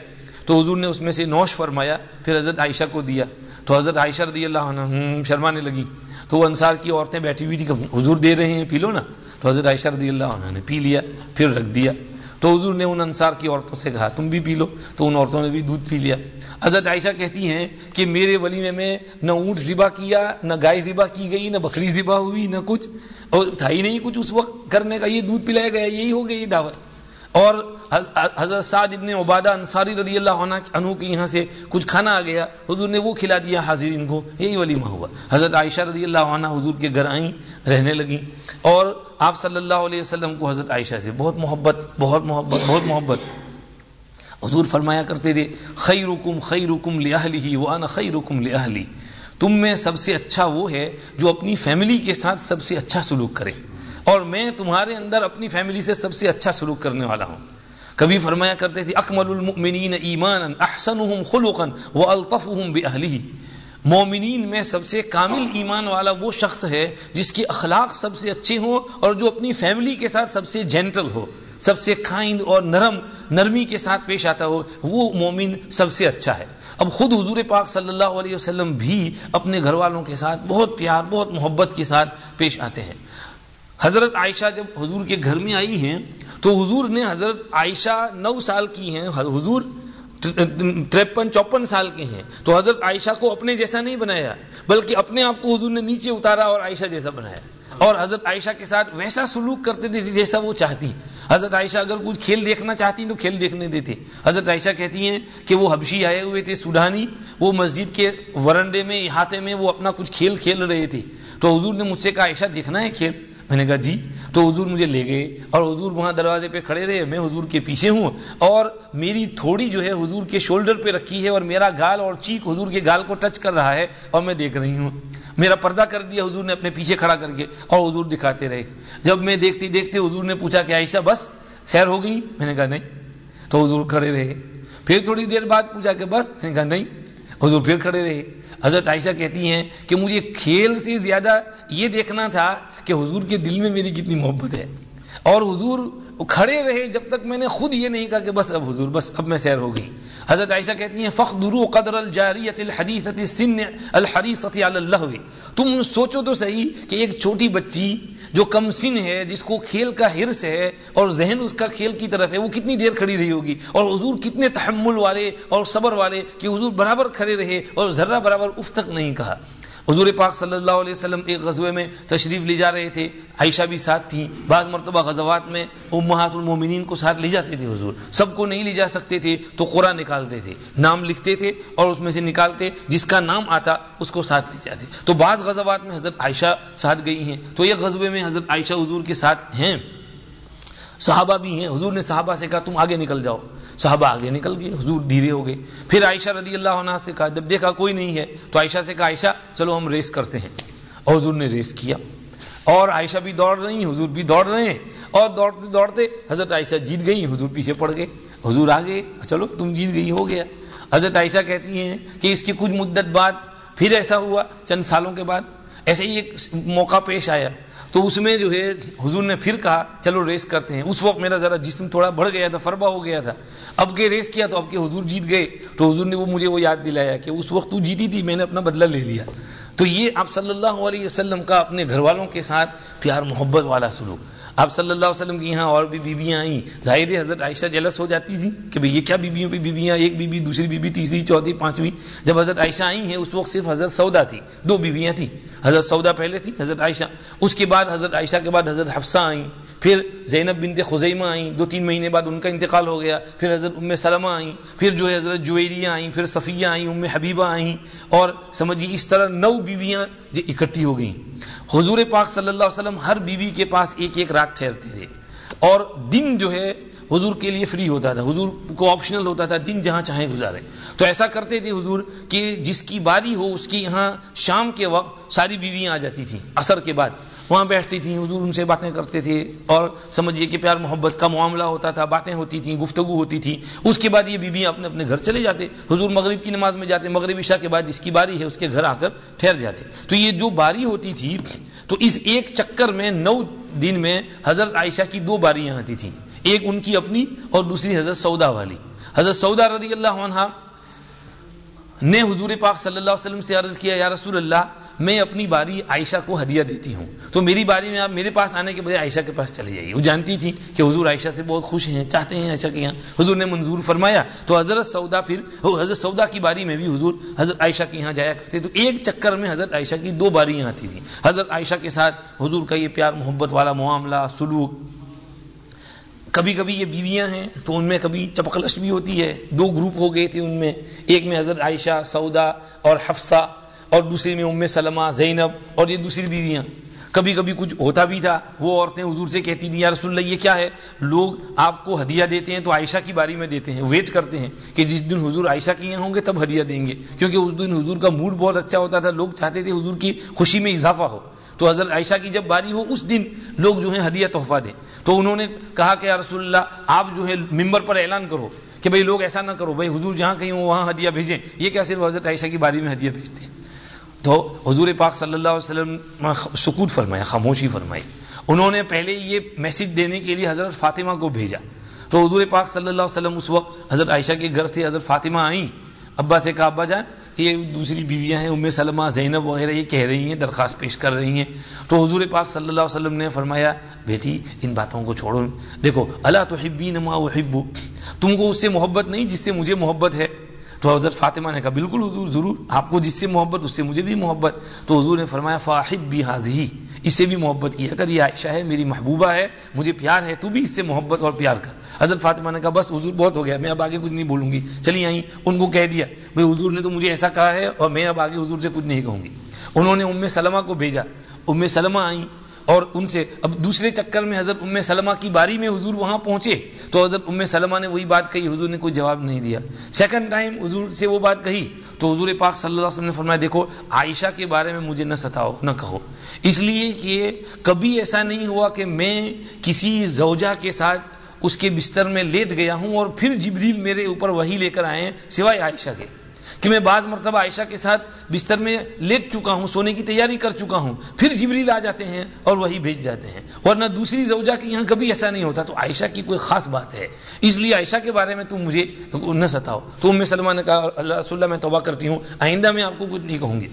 تو حضور نے اس میں سے نوش فرمایا، پھر حضرت عائشہ کو دیا۔ تو حضرت عائشہ رضی اللہ عنہ شرمانے لگی۔ تو وہ انصار کی عورتیں بیٹھی ہوئی تھی کہ حضور دے رہے ہیں پی لو نا؟ تو حضرت عائشہ رضی اللہ عنہ نے پی لیا، پھر رکھ دیا۔ تو حضور نے ان انصار کی عورتوں سے کہا، تم بھی پی لو۔ تو ان عورتوں نے بھی دودھ پی لیا۔ حضرت عائشہ کہتی ہیں کہ میرے ولیمے میں نہ اونٹ ذبح کیا، نہ گائے ذبح کی گئی، نہ بکری ذبح ہوئی، نہ کچھ۔ اور تھا ہی نہیں کچھ اس وقت کرنے کا، یہ دودھ پلایا گیا، یہی ہو گئی دعوت۔ اور حضرت سعد ابن عبادہ انصاری رضی اللہ عنہ کے یہاں سے کچھ کھانا آ گیا، حضور نے وہ کھلا دیا حاضرین کو، یہی ولیمہ ہوا۔ حضرت عائشہ رضی اللہ عنہ حضور کے گھر آئیں، رہنے لگیں۔ اور آپ صلی اللہ علیہ وسلم کو حضرت عائشہ سے بہت محبت بہت محبت بہت محبت۔ حضور فرمایا کرتے تھے، خیرکم خیرکم لاہلی وانا خیرکم لاہلی تم میں سب سے اچھا وہ ہے جو اپنی فیملی کے ساتھ سب سے اچھا سلوک کرے۔ اور میں تمہارے اندر اپنی فیملی سے سب سے اچھا سلوک کرنے والا ہوں۔ کبھی فرمایا کرتے تھے، اکمل المؤمنین ایمانا احسنهم خلقا والطفهم باهله مومنین میں سب سے کامل ایمان والا وہ شخص ہے جس کے اخلاق سب سے اچھے ہوں اور جو اپنی فیملی کے ساتھ سب سے جینٹل ہو، سب سے کائنڈ اور نرم، نرمی کے ساتھ پیش آتا ہو، وہ مومن سب سے اچھا ہے۔ اب خود حضور پاک صلی اللہ علیہ وسلم بھی اپنے گھر والوں کے ساتھ بہت پیار، بہت محبت کے ساتھ پیش آتے ہیں۔ حضرت عائشہ جب حضور کے گھر میں آئی ہیں تو حضور نے حضرت عائشہ نو سال کی ہیں، حضور ترپن چوپن سال کے ہیں۔ تو حضرت عائشہ کو اپنے جیسا نہیں بنایا، بلکہ اپنے آپ کو حضور نے نیچے اتارا اور عائشہ جیسا بنایا۔ اور حضرت عائشہ کے ساتھ ویسا سلوک کرتے تھے جیسا وہ چاہتی۔ حضرت عائشہ اگر کچھ کھیل دیکھنا چاہتی تو کھیل دیکھنے دیتے۔ حضرت عائشہ کہتی ہیں کہ وہ حبشی آئے ہوئے تھے سودانی وہ مسجد کے ورنڈے میں، احاطے میں وہ اپنا کچھ کھیل کھیل رہے تھے۔ تو حضور نے مجھ سے کہا، عائشہ دیکھنا ہے کھیل۔ میں نے کہا جی؟ تو حضور مجھے لے گئے اور حضور وہاں دروازے پہ کھڑے رہے، میں حضور کے پیچھے ہوں اور میری تھوڑی جو ہے حضور کے شولڈر پہ رکھی ہے اور میرا گال اور چیک حضور کے گال کو ٹچ کر رہا ہے اور میں دیکھ رہی ہوں۔ میرا پردہ کر دیا، حضور نے اپنے پیچھے کھڑا کر کے اور حضور دکھاتے رہے۔ جب میں دیکھتی دیکھتے حضور نے پوچھا کہ عائشہ، بس سیر ہو گئی؟ میں نے کہا، نہیں۔ تو حضور کھڑے رہے۔ پھر تھوڑی دیر بعد پوچھا کہ، بس؟ میں نے کہا، نہیں۔ حضور پھر کھڑے رہے۔ حضرت عائشہ کہتی ہیں کہ مجھے کھیل سے زیادہ یہ دیکھنا تھا کہ حضور کے دل میں میری کتنی محبت ہے۔ اور حضور کھڑے رہے جب تک میں نے خود یہ نہیں کہا کہ بس اب حضور، بس اب میں سیر ہو گئی۔ حضرت عائشہ کہتی ہیں فخ درو قدر الجاریت الحدیث سن اللہ تم سوچو تو صحیح کہ ایک چھوٹی بچی جو کم سن ہے، جس کو کھیل کا ہرس ہے اور ذہن اس کا کھیل کی طرف ہے، وہ کتنی دیر کھڑی رہی ہوگی؟ اور حضور کتنے تحمل والے اور صبر والے کہ حضور برابر کھڑے رہے اور ذرہ برابر اف تک نہیں کہا۔ حضور پاک صلی اللہ علیہ وسلم ایک غزوے میں تشریف لے جا رہے تھے۔ عائشہ بھی ساتھ تھیں۔ بعض مرتبہ غزوات میں امہات المومنین کو ساتھ لے جاتے تھے حضور۔ سب کو نہیں لے جا سکتے تھے تو قرآن نکالتے تھے۔ نام لکھتے تھے اور اس میں سے نکالتے، جس کا نام آتا اس کو ساتھ لے جاتے۔ تو بعض غزوات میں حضرت عائشہ ساتھ گئی ہیں۔ تو ایک غزوے میں حضرت عائشہ حضور کے ساتھ ہیں۔ صحابہ بھی ہیں۔ حضور نے صحابہ سے کہا، تم آگے نکل جاؤ۔ صحابہ آگے نکل گئے، حضور دھیرے ہو گئے۔ پھر عائشہ رضی اللہ عنہ سے کہا، جب دیکھا کوئی نہیں ہے، تو عائشہ سے کہا، عائشہ، چلو ہم ریس کرتے ہیں۔ اور حضور نے ریس کیا۔ اور عائشہ بھی دوڑ رہی ہیں، حضور بھی دوڑ رہے ہیں۔ اور دوڑتے دوڑتے حضرت عائشہ جیت گئی حضور پیچھے پڑ گئے۔ حضور آگے چلو تم جیت گئی، ہو گیا۔ حضرت عائشہ کہتی ہیں کہ اس کی کچھ مدت بعد پھر ایسا ہوا، چند سالوں کے بعد، ایسے ہی ایک موقع پیش آیا۔ تو اس میں جو ہے حضور نے پھر کہا، چلو ریس کرتے ہیں۔ اس وقت میرا ذرا جسم تھوڑا بڑھ گیا تھا فربا ہو گیا تھا۔ اب کے ریس کیا تو اب کے حضور جیت گئے۔ تو حضور نے وہ مجھے وہ یاد دلایا کہ اس وقت تو جیتی تھی، میں نے اپنا بدلہ لے لیا۔ تو یہ آپ صلی اللہ علیہ وسلم کا اپنے گھر والوں کے ساتھ پیار محبت والا سلوک۔ آپ صلی اللہ علیہ وسلم کی یہاں اور بھی بیویاں آئیں، ظاہر حضرت عائشہ جلس ہو جاتی تھی کہ بھئی یہ کیا بیویوں پہ بیویاں، ایک بیوی، دوسری بیوی، تیسری، چوتھی، پانچویں۔ جب حضرت عائشہ آئی ہیں، اس وقت صرف حضرت سودا تھی، دو بیویاں تھیں۔ حضرت سودا پہلے تھی حضرت عائشہ۔ اس کے بعد حضرت عائشہ کے بعد حضرت حفصہ آئیں۔ پھر زینب بنت خزیمہ آئیں، دو تین مہینے بعد ان کا انتقال ہو گیا، پھر حضرت ام سلمہ آئیں، پھر جو ہے حضرت جویریہ آئیں، پھر صفیہ آئیں، ام حبیبہ آئیں، اور سمجھیے جی اس طرح نو بیویاں جو اکٹھی ہو گئیں۔ حضور پاک صلی اللہ علیہ وسلم ہر بیوی کے پاس ایک ایک رات ٹھہرتے تھے۔ اور دن جو ہے حضور کے لیے فری ہوتا تھا، حضور کو آپشنل ہوتا تھا، دن جہاں چاہیں گزارے۔ تو ایسا کرتے تھے حضور کہ جس کی باری ہو، اس کی یہاں شام کے وقت ساری بیویاں آ جاتی تھیں اثر کے بعد۔ وہاں بیٹھتی تھیں، حضور ان سے باتیں کرتے تھے۔ اور سمجھیے کہ پیار محبت کا معاملہ ہوتا تھا، باتیں ہوتی تھیں، گفتگو ہوتی تھی۔ اس کے بعد یہ بیویاں اپنے اپنے گھر چلے جاتے۔ حضور مغرب کی نماز میں جاتے، مغرب عشاء کے بعد جس کی باری ہے، اس کے گھر آ کر ٹھہر جاتے۔ تو یہ جو باری ہوتی تھی، تو اس ایک چکر میں نو دن میں حضرت عائشہ کی دو باریاں آتی تھیں۔ ایک ان کی اپنی اور دوسری حضرت سودا والی۔ حضرت سودا رضی اللہ عنہ نے حضور پاک صلی اللہ علیہ وسلم سے عرض کیا، یا رسول اللہ میں اپنی باری عائشہ کو ہدیہ دیتی ہوں۔ تو میری باری میں آپ میرے پاس آنے کے بجائے عائشہ کے پاس چلی جائیے۔ وہ جانتی تھی کہ حضور عائشہ سے بہت خوش ہیں، چاہتے ہیں عائشہ کے یہاں۔ حضور نے منظور فرمایا۔ تو حضرت سودا پھر حضرت سودا کی باری میں بھی حضور حضرت عائشہ کے یہاں جایا کرتے۔ تو ایک چکر میں حضرت عائشہ کی دو باریاں آتی تھیں حضرت عائشہ کے ساتھ حضور کا یہ پیار محبت والا معاملہ، سلوک۔ کبھی کبھی یہ بیویاں ہیں، تو ان میں کبھی چپکلش بھی ہوتی ہے۔ دو گروپ ہو گئے تھے ان میں۔ ایک میں حضرت عائشہ، سودا اور حفصہ۔ اور دوسری میں ام سلمہ، زینب اور یہ دوسری بیویاں۔ کبھی کبھی کچھ ہوتا بھی تھا، وہ عورتیں حضور سے کہتی تھیں، یا رسول اللہ، یہ کیا ہے؟ لوگ آپ کو ہدیہ دیتے ہیں تو عائشہ کی باری میں دیتے ہیں ویٹ کرتے ہیں کہ جس دن حضور عائشہ کے یہاں ہوں گے تب ہدیہ دیں گے۔ کیونکہ اس دن حضور کا موڈ بہت اچھا ہوتا تھا، لوگ چاہتے تھے حضور کی خوشی میں اضافہ ہو۔ تو حضرت عائشہ کی جب باری ہو، اس دن لوگ جو ہے ہدیہ تحفہ دیں۔ تو انہوں نے کہا کہ، یا رسول اللہ، آپ جو ہے ممبر پر اعلان کرو کہ بھائی لوگ ایسا نہ کرو، بھائی حضور جہاں کہیں وہاں ہدیہ بھیجیں۔ یہ کیا صرف حضرت عائشہ کی باری میں ہدیہ بھیجتے ہیں؟ تو حضور پاک صلی اللہ علیہ وسلم سکوت فرمایا خاموشی فرمائی۔ انہوں نے پہلے یہ میسج دینے کے لیے حضرت فاطمہ کو بھیجا۔ تو حضور پاک صلی اللہ علیہ وسلم اس وقت حضرت عائشہ کے گھر تھے، حضرت فاطمہ آئیں۔ ابا سے کہا، ابا جان، یہ دوسری بیویاں ہیں، ام سلمہ، زینب وغیرہ یہ کہہ رہی ہیں، درخواست پیش کر رہی ہیں۔ تو حضور پاک صلی اللہ علیہ وسلم نے فرمایا، بیٹی، ان باتوں کو چھوڑو۔ دیکھو اللہ تو ما احب تم کو اس سے محبت نہیں جس سے مجھے محبت ہے۔ تو حضرت فاطمہ نے کہا، بالکل حضور، ضرور، آپ کو جس سے محبت، اس سے مجھے بھی محبت۔ تو حضور نے فرمایا، فاحب بھی حاضی اس سے بھی محبت کی اگر یہ عائشہ ہے، میری محبوبہ ہے، مجھے پیار ہے، تو بھی اس سے محبت اور پیار کر۔ حضرت فاطمہ نے کہا، بس حضور بہت ہو گیا، میں اب آگے کچھ نہیں بولوں گی۔ چلی آئیں، ان کو کہہ دیا، بھائی حضور نے تو مجھے ایسا کہا ہے اور میں اب آگے حضور سے کچھ نہیں کہوں گی۔ انہوں نے ام سلمہ کو بھیجا۔ ام سلمہ آئیں اور ان سے اب دوسرے چکر میں حضرت ام سلمہ کی باری میں حضور وہاں پہنچے تو حضرت ام سلمہ نے وہی بات کہی، حضور نے کوئی جواب نہیں دیا۔ سیکنڈ ٹائم حضور سے وہ بات کہی تو حضور پاک صلی اللہ علیہ وسلم نے فرمایا، دیکھو، عائشہ کے بارے میں مجھے نہ ستاؤ، نہ کہو۔ اس لیے کہ کبھی ایسا نہیں ہوا کہ میں کسی زوجہ کے ساتھ اس کے بستر میں لیٹ گیا ہوں اور پھر جبریل میرے اوپر وہی لے کر آئے سوائے عائشہ کے۔ کہ میں بعض مرتبہ عائشہ کے ساتھ بستر میں لیٹ چکا ہوں، سونے کی تیاری کر چکا ہوں، پھر جبریل آ جاتے ہیں اور وہی بھیج جاتے ہیں۔ ورنہ دوسری زوجہ کے یہاں کبھی ایسا نہیں ہوتا۔ تو عائشہ کی کوئی خاص بات ہے۔ اس لیے عائشہ کے بارے میں تم مجھے نہ ستاؤ۔ تو ام سلمہ نے کہا، اللہ رسول اللہ میں توبہ کرتی ہوں۔ آئندہ میں آپ کو کچھ نہیں کہوں گی۔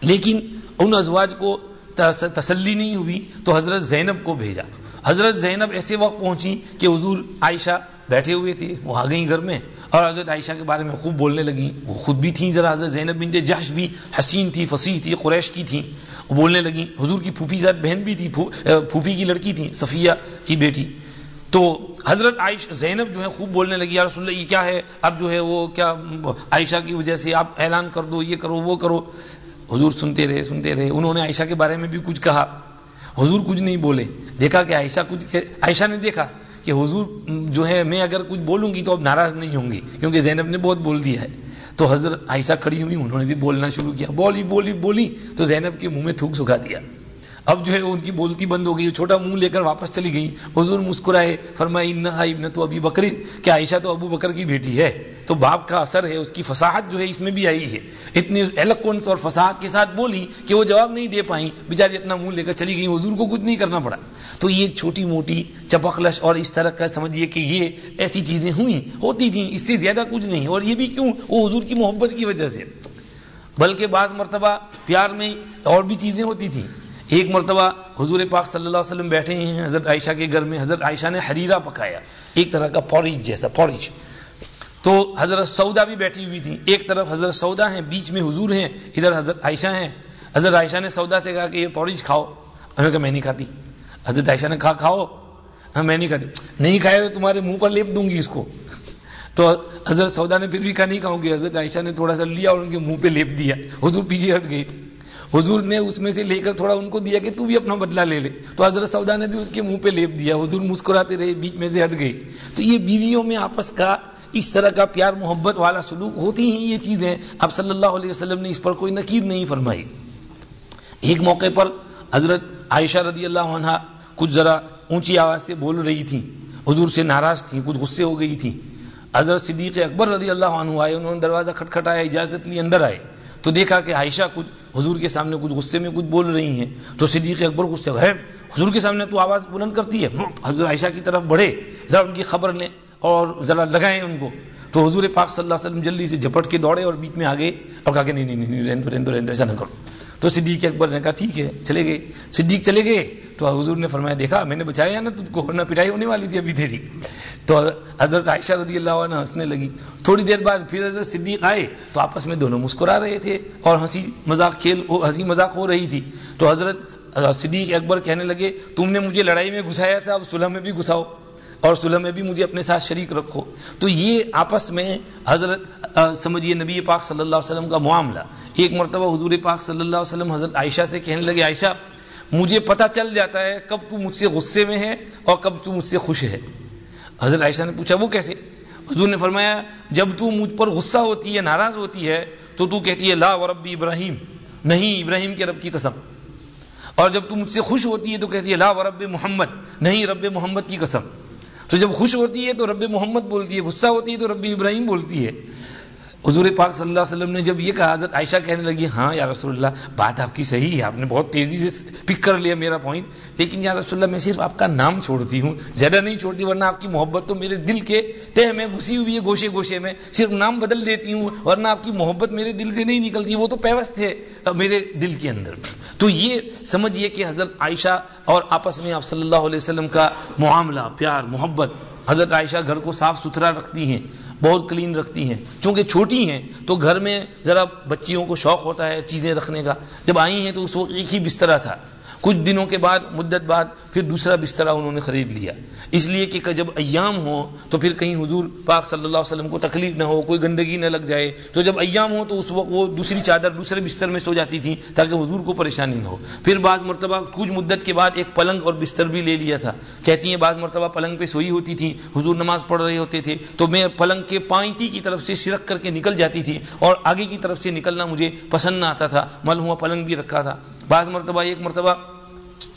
لیکن ان ازواج کو تسلی نہیں ہوئی، تو حضرت زینب کو بھیجا۔ حضرت زینب ایسے وقت پہنچی کہ حضور عائشہ بیٹھے ہوئے تھے۔ وہ آ گئیں گھر میں۔ اور حضرت عائشہ کے بارے میں خوب بولنے لگیں۔ وہ خود بھی تھیں، ذرا حضرت زینب بنت جہش بھی حسین تھی، فصیح تھی، قریش کی تھیں۔ وہ بولنے لگیں۔ حضور کی پھوپھی زاد بہن بھی تھی پھوپھی کی لڑکی تھی، صفیہ کی بیٹی۔ تو حضرت عائشہ، زینب جو ہے، خوب بولنے لگی یا رسول اللہ، یہ کیا ہے؟ اب جو ہے وہ کیا عائشہ کی وجہ سے آپ اعلان کر دو، یہ کرو، وہ کرو۔ حضور سنتے رہے سنتے رہے۔ انہوں نے عائشہ کے بارے میں بھی کچھ کہا۔ حضور کچھ نہیں بولے۔ دیکھا کہ عائشہ کچھ عائشہ نے دیکھا۔ کہ حضور جو ہے میں اگر کچھ بولوں گی تو اب ناراض نہیں ہوں گی کیونکہ زینب نے بہت بول دیا ہے۔ تو حضرت عائشہ کھڑی ہوئی، انہوں نے بھی بولنا شروع کیا۔ بولی بولی بولی، تو زینب کے منہ میں تھوک سکھا دیا۔ اب جو ہے ان کی بولتی بند ہو گئی چھوٹا منہ لے کر واپس چلی گئی۔ حضور مسکرائے فرمائی ابن تو ابھی بکری کیا عائشہ تو ابو بکر کی بیٹی ہے؟ تو باپ کا اثر ہے، اس کی فساحت جو ہے اس میں بھی آئی ہے۔ اتنے الیکونس اور فساحت کے ساتھ بولی کہ وہ جواب نہیں دے پائیں۔ بیچاری اپنا منہ لے کر چلی گئی، حضور کو کچھ نہیں کرنا پڑا۔ تو یہ چھوٹی موٹی چپکلش اور اس طرح کا سمجھیے کہ یہ ایسی چیزیں ہوئی ہوتی تھیں، اس سے زیادہ کچھ نہیں۔ اور یہ بھی کیوں؟ وہ حضور کی محبت کی وجہ سے۔ بلکہ بعض مرتبہ پیار میں اور بھی چیزیں ہوتی تھیں۔ ایک مرتبہ حضور پاک صلی اللہ علیہ وسلم بیٹھے ہیں، حضرت عائشہ کے گھر میں، حضرت عائشہ نے حریرہ پکایا، ایک طرح کا پوریج جیسا، پوریج۔ تو حضرت سودا بھی بیٹھی ہوئی تھی ایک طرف حضرت سودا ہیں، بیچ میں حضور ہیں، ادھر حضرت عائشہ ہیں۔ حضرت عائشہ نے سودا سے کہا کہ یہ پوریج کھاؤ۔ انہوں نے کہا، میں نہیں کھاتی۔ حضرت عائشہ نے کہا، کھاؤ۔ ہاں میں نہیں کھاتی۔ نہیں کھایا تو تمہارے منہ پر لیپ دوں گی اس کو۔ تو حضرت سودا نے پھر بھی کہا، نہیں کھاؤں گی۔ حضرت عائشہ نے تھوڑا سا لیا اور ان کے منہ پہ لیپ دیا۔ حضور پیچھے ہٹ گئے۔ حضور نے اس میں سے لے کر تھوڑا ان کو دیا کہ تو بھی اپنا بدلہ لے لے۔ تو حضرت سودا نے بھی اس کے منہ پہ لیپ دیا۔ حضور مسکراتے رہے، بیچ میں سے ہٹ گئے۔ تو یہ بیویوں میں آپس کا اس طرح کا پیار، محبت والا سلوک ہوتی ہیں یہ چیزیں۔ اب صلی اللہ علیہ وسلم نے اس پر کوئی نقیر نہیں فرمائی۔ ایک موقع پر حضرت عائشہ رضی اللہ عنہ کچھ ذرا اونچی آواز سے بول رہی تھی حضور سے ناراض تھی کچھ غصے ہو گئی تھی حضرت صدیق اکبر رضی اللہ عنہ آئے، انہوں نے دروازہ کھٹکھٹایا، اجازت لی، اندر آئے۔ تو دیکھا کہ عائشہ کچھ حضور کے سامنے کچھ غصے میں کچھ بول رہی ہیں تو صدیق اکبر غصے ہے، حضور کے سامنے تو آواز بلند کرتی ہے حضور عائشہ کی طرف بڑھے، ذرا ان کی خبر لیں اور ذرا لگائیں ان کو۔ تو حضور پاک صلی اللہ علیہ وسلم جلدی سے جھپٹ کے دوڑے اور بیچ میں آگے اور کہا کہ نہیں نہیں نہیں رہن دو، رہن ایسا نہ کرو۔ تو صدیق اکبر نے کہا ٹھیک ہے، چلے گئے۔ صدیق چلے گئے۔ تو حضور نے فرمایا، دیکھا، میں نے بچایا نا تجھ کو نہ پٹائی ہونے والی تھی ابھی تیری۔ تو حضرت عائشہ رضی اللہ عنہ ہنسنے لگی۔ تھوڑی دیر بعد پھر حضرت صدیق آئے تو آپس میں دونوں مسکرا رہے تھے اور ہنسی مذاق کھیل ہنسی مذاق ہو رہی تھی۔ تو حضرت صدیق اکبر کہنے لگے، تم نے مجھے لڑائی میں گھسایا تھا، اب صلح میں بھی گھساؤ اور صلح میں بھی مجھے اپنے ساتھ شریک رکھو۔ تو یہ آپس میں حضرت سمجھیے نبی پاک صلی اللہ علیہ وسلم کا معاملہ۔ ایک مرتبہ حضور پاک صلی اللہ علیہ وسلم حضرت عائشہ سے کہنے لگے، عائشہ، مجھے پتہ چل جاتا ہے کب تو مجھ سے غصے میں ہے اور کب تو مجھ سے خوش ہے۔ حضرت عائشہ نے پوچھا، وہ کیسے؟ حضور نے فرمایا، جب تو مجھ پر غصہ ہوتی ہے، ناراض ہوتی ہے، تو تو کہتی ہے، لا وربی ابراہیم، نہیں، ابراہیم کے رب کی قسم۔ اور جب تو مجھ سے خوش ہوتی ہے، تو کہتی ہے، لا ورب محمد، نہیں، رب محمد کی قسم۔ تو جب خوش ہوتی ہے، تو رب محمد بولتی ہے، غصہ ہوتی ہے، تو رب ابراہیم بولتی ہے۔ حضور پاک صلی اللہ علیہ وسلم نے جب یہ کہا، حضرت عائشہ کہنے لگی ہاں یا رسول اللہ، بات آپ کی صحیح ہے، آپ نے بہت تیزی سے پک کر لیا میرا پوائنٹ لیکن یا رسول اللہ، میں صرف آپ کا نام چھوڑتی ہوں، زیادہ نہیں چھوڑتی، ورنہ آپ کی محبت تو میرے دل کے تہ میں گھسی ہوئی ہے، گوشے گوشے میں، صرف نام بدل دیتی ہوں، ورنہ آپ کی محبت میرے دل سے نہیں نکلتی، وہ تو پیوست ہے میرے دل کے اندر۔ تو یہ سمجھیے کہ حضرت عائشہ اور آپس میں آپ صلی اللہ علیہ وسلم کا معاملہ، پیار، محبت، حضرت عائشہ گھر کو صاف ستھرا رکھتی ہیں۔ بہت کلین رکھتی ہیں۔ چونکہ چھوٹی ہیں، تو گھر میں ذرا بچیوں کو شوق ہوتا ہے چیزیں رکھنے کا۔ جب آئی ہیں تو اس وقت ایک ہی بسترا تھا۔ کچھ دنوں کے بعد، مدت بعد پھر دوسرا بسترا انہوں نے خرید لیا۔ اس لیے کہ جب ایام ہو تو پھر کہیں حضور پاک صلی اللہ علیہ وسلم کو تکلیف نہ ہو، کوئی گندگی نہ لگ جائے۔ تو جب ایام ہو تو اس وقت وہ دوسری چادر دوسرے بستر میں سو جاتی تھی تاکہ حضور کو پریشانی نہ ہو۔ پھر بعض مرتبہ کچھ مدت کے بعد ایک پلنگ اور بستر بھی لے لیا تھا۔ کہتی ہیں بعض مرتبہ پلنگ پہ سوئی ہوتی تھی، حضور نماز پڑھ رہے ہوتے تھے۔ تو میں پلنگ کے پائنٹی کی طرف سے سرک کر کے نکل جاتی تھی اور آگے کی طرف سے نکلنا مجھے پسند نہ آتا تھا۔ مل ہوا پلنگ بھی رکھا تھا۔ بعض مرتبہ ایک مرتبہ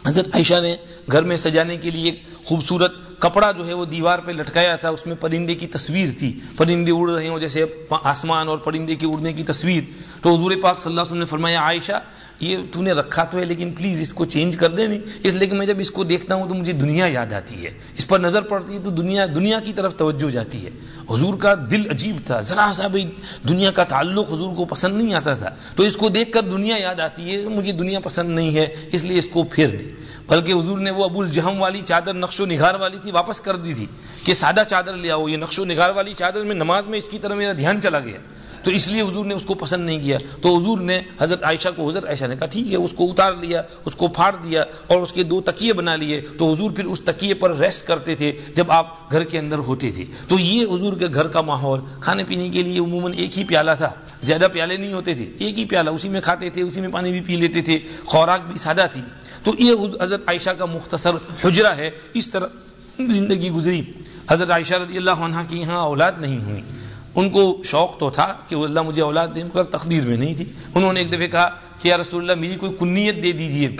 حضرت عائشہ نے گھر میں سجانے کے لیے خوبصورت کپڑا جو ہے وہ دیوار پہ لٹکایا تھا، اس میں پرندے کی تصویر تھی۔ پرندے اڑ رہے ہوں، جیسے آسمان اور پرندے کی اڑنے کی تصویر۔ تو حضور پاک صلی اللہ علیہ وسلم نے فرمایا، عائشہ، یہ تو نے رکھا تو ہے، لیکن پلیز اس کو چینج کر دے نہیں۔ اس لیے کہ میں جب اس کو دیکھتا ہوں تو مجھے دنیا یاد آتی ہے۔ اس پر نظر پڑتی ہے تو دنیا دنیا کی طرف توجہ جاتی ہے۔ حضور کا دل عجیب تھا۔ ذرا سا بھی دنیا کا تعلق حضور کو پسند نہیں آتا تھا۔ تو اس کو دیکھ کر دنیا یاد آتی ہے مجھے دنیا پسند نہیں ہے، اس لیے اس کو پھیر دی۔ بلکہ حضور نے وہ ابو الجہم والی چادر، نقش و نگار والی تھی، واپس کر دی تھی کہ سادہ چادر لے آؤ۔ یہ نقش و نگار والی چادر میں نماز میں اس کی طرح میرا دھیان چلا گیا۔ تو اس لیے حضور نے اس کو پسند نہیں کیا۔ تو حضور نے حضرت عائشہ کو، حضرت عائشہ نے کہا، ٹھیک ہے، اس کو اتار لیا، اس کو پھاڑ دیا اور اس کے دو تکیے بنا لیے۔ تو حضور پھر اس تکیے پر ریسٹ کرتے تھے جب آپ گھر کے اندر ہوتے تھے۔ تو یہ حضور کے گھر کا ماحول، کھانے پینے کے لیے عموماً ایک ہی پیالہ تھا، زیادہ پیالے نہیں ہوتے تھے، ایک ہی پیالہ۔ اسی میں کھاتے تھے، اسی میں پانی بھی پی لیتے تھے، خوراک بھی سادہ تھی۔ تو یہ حضرت عائشہ کا مختصر حجرہ ہے۔ اس طرح زندگی گزری۔ حضرت عائشہ رضی اللہ عنہ کی یہاں اولاد نہیں ہوئی۔ ان کو شوق تو تھا کہ اللہ مجھے اولاد دے مگر تقدیر میں نہیں تھی۔ انہوں نے ایک دفعہ کہا کہ یا رسول اللہ، میری کوئی کنیت دے دیجیے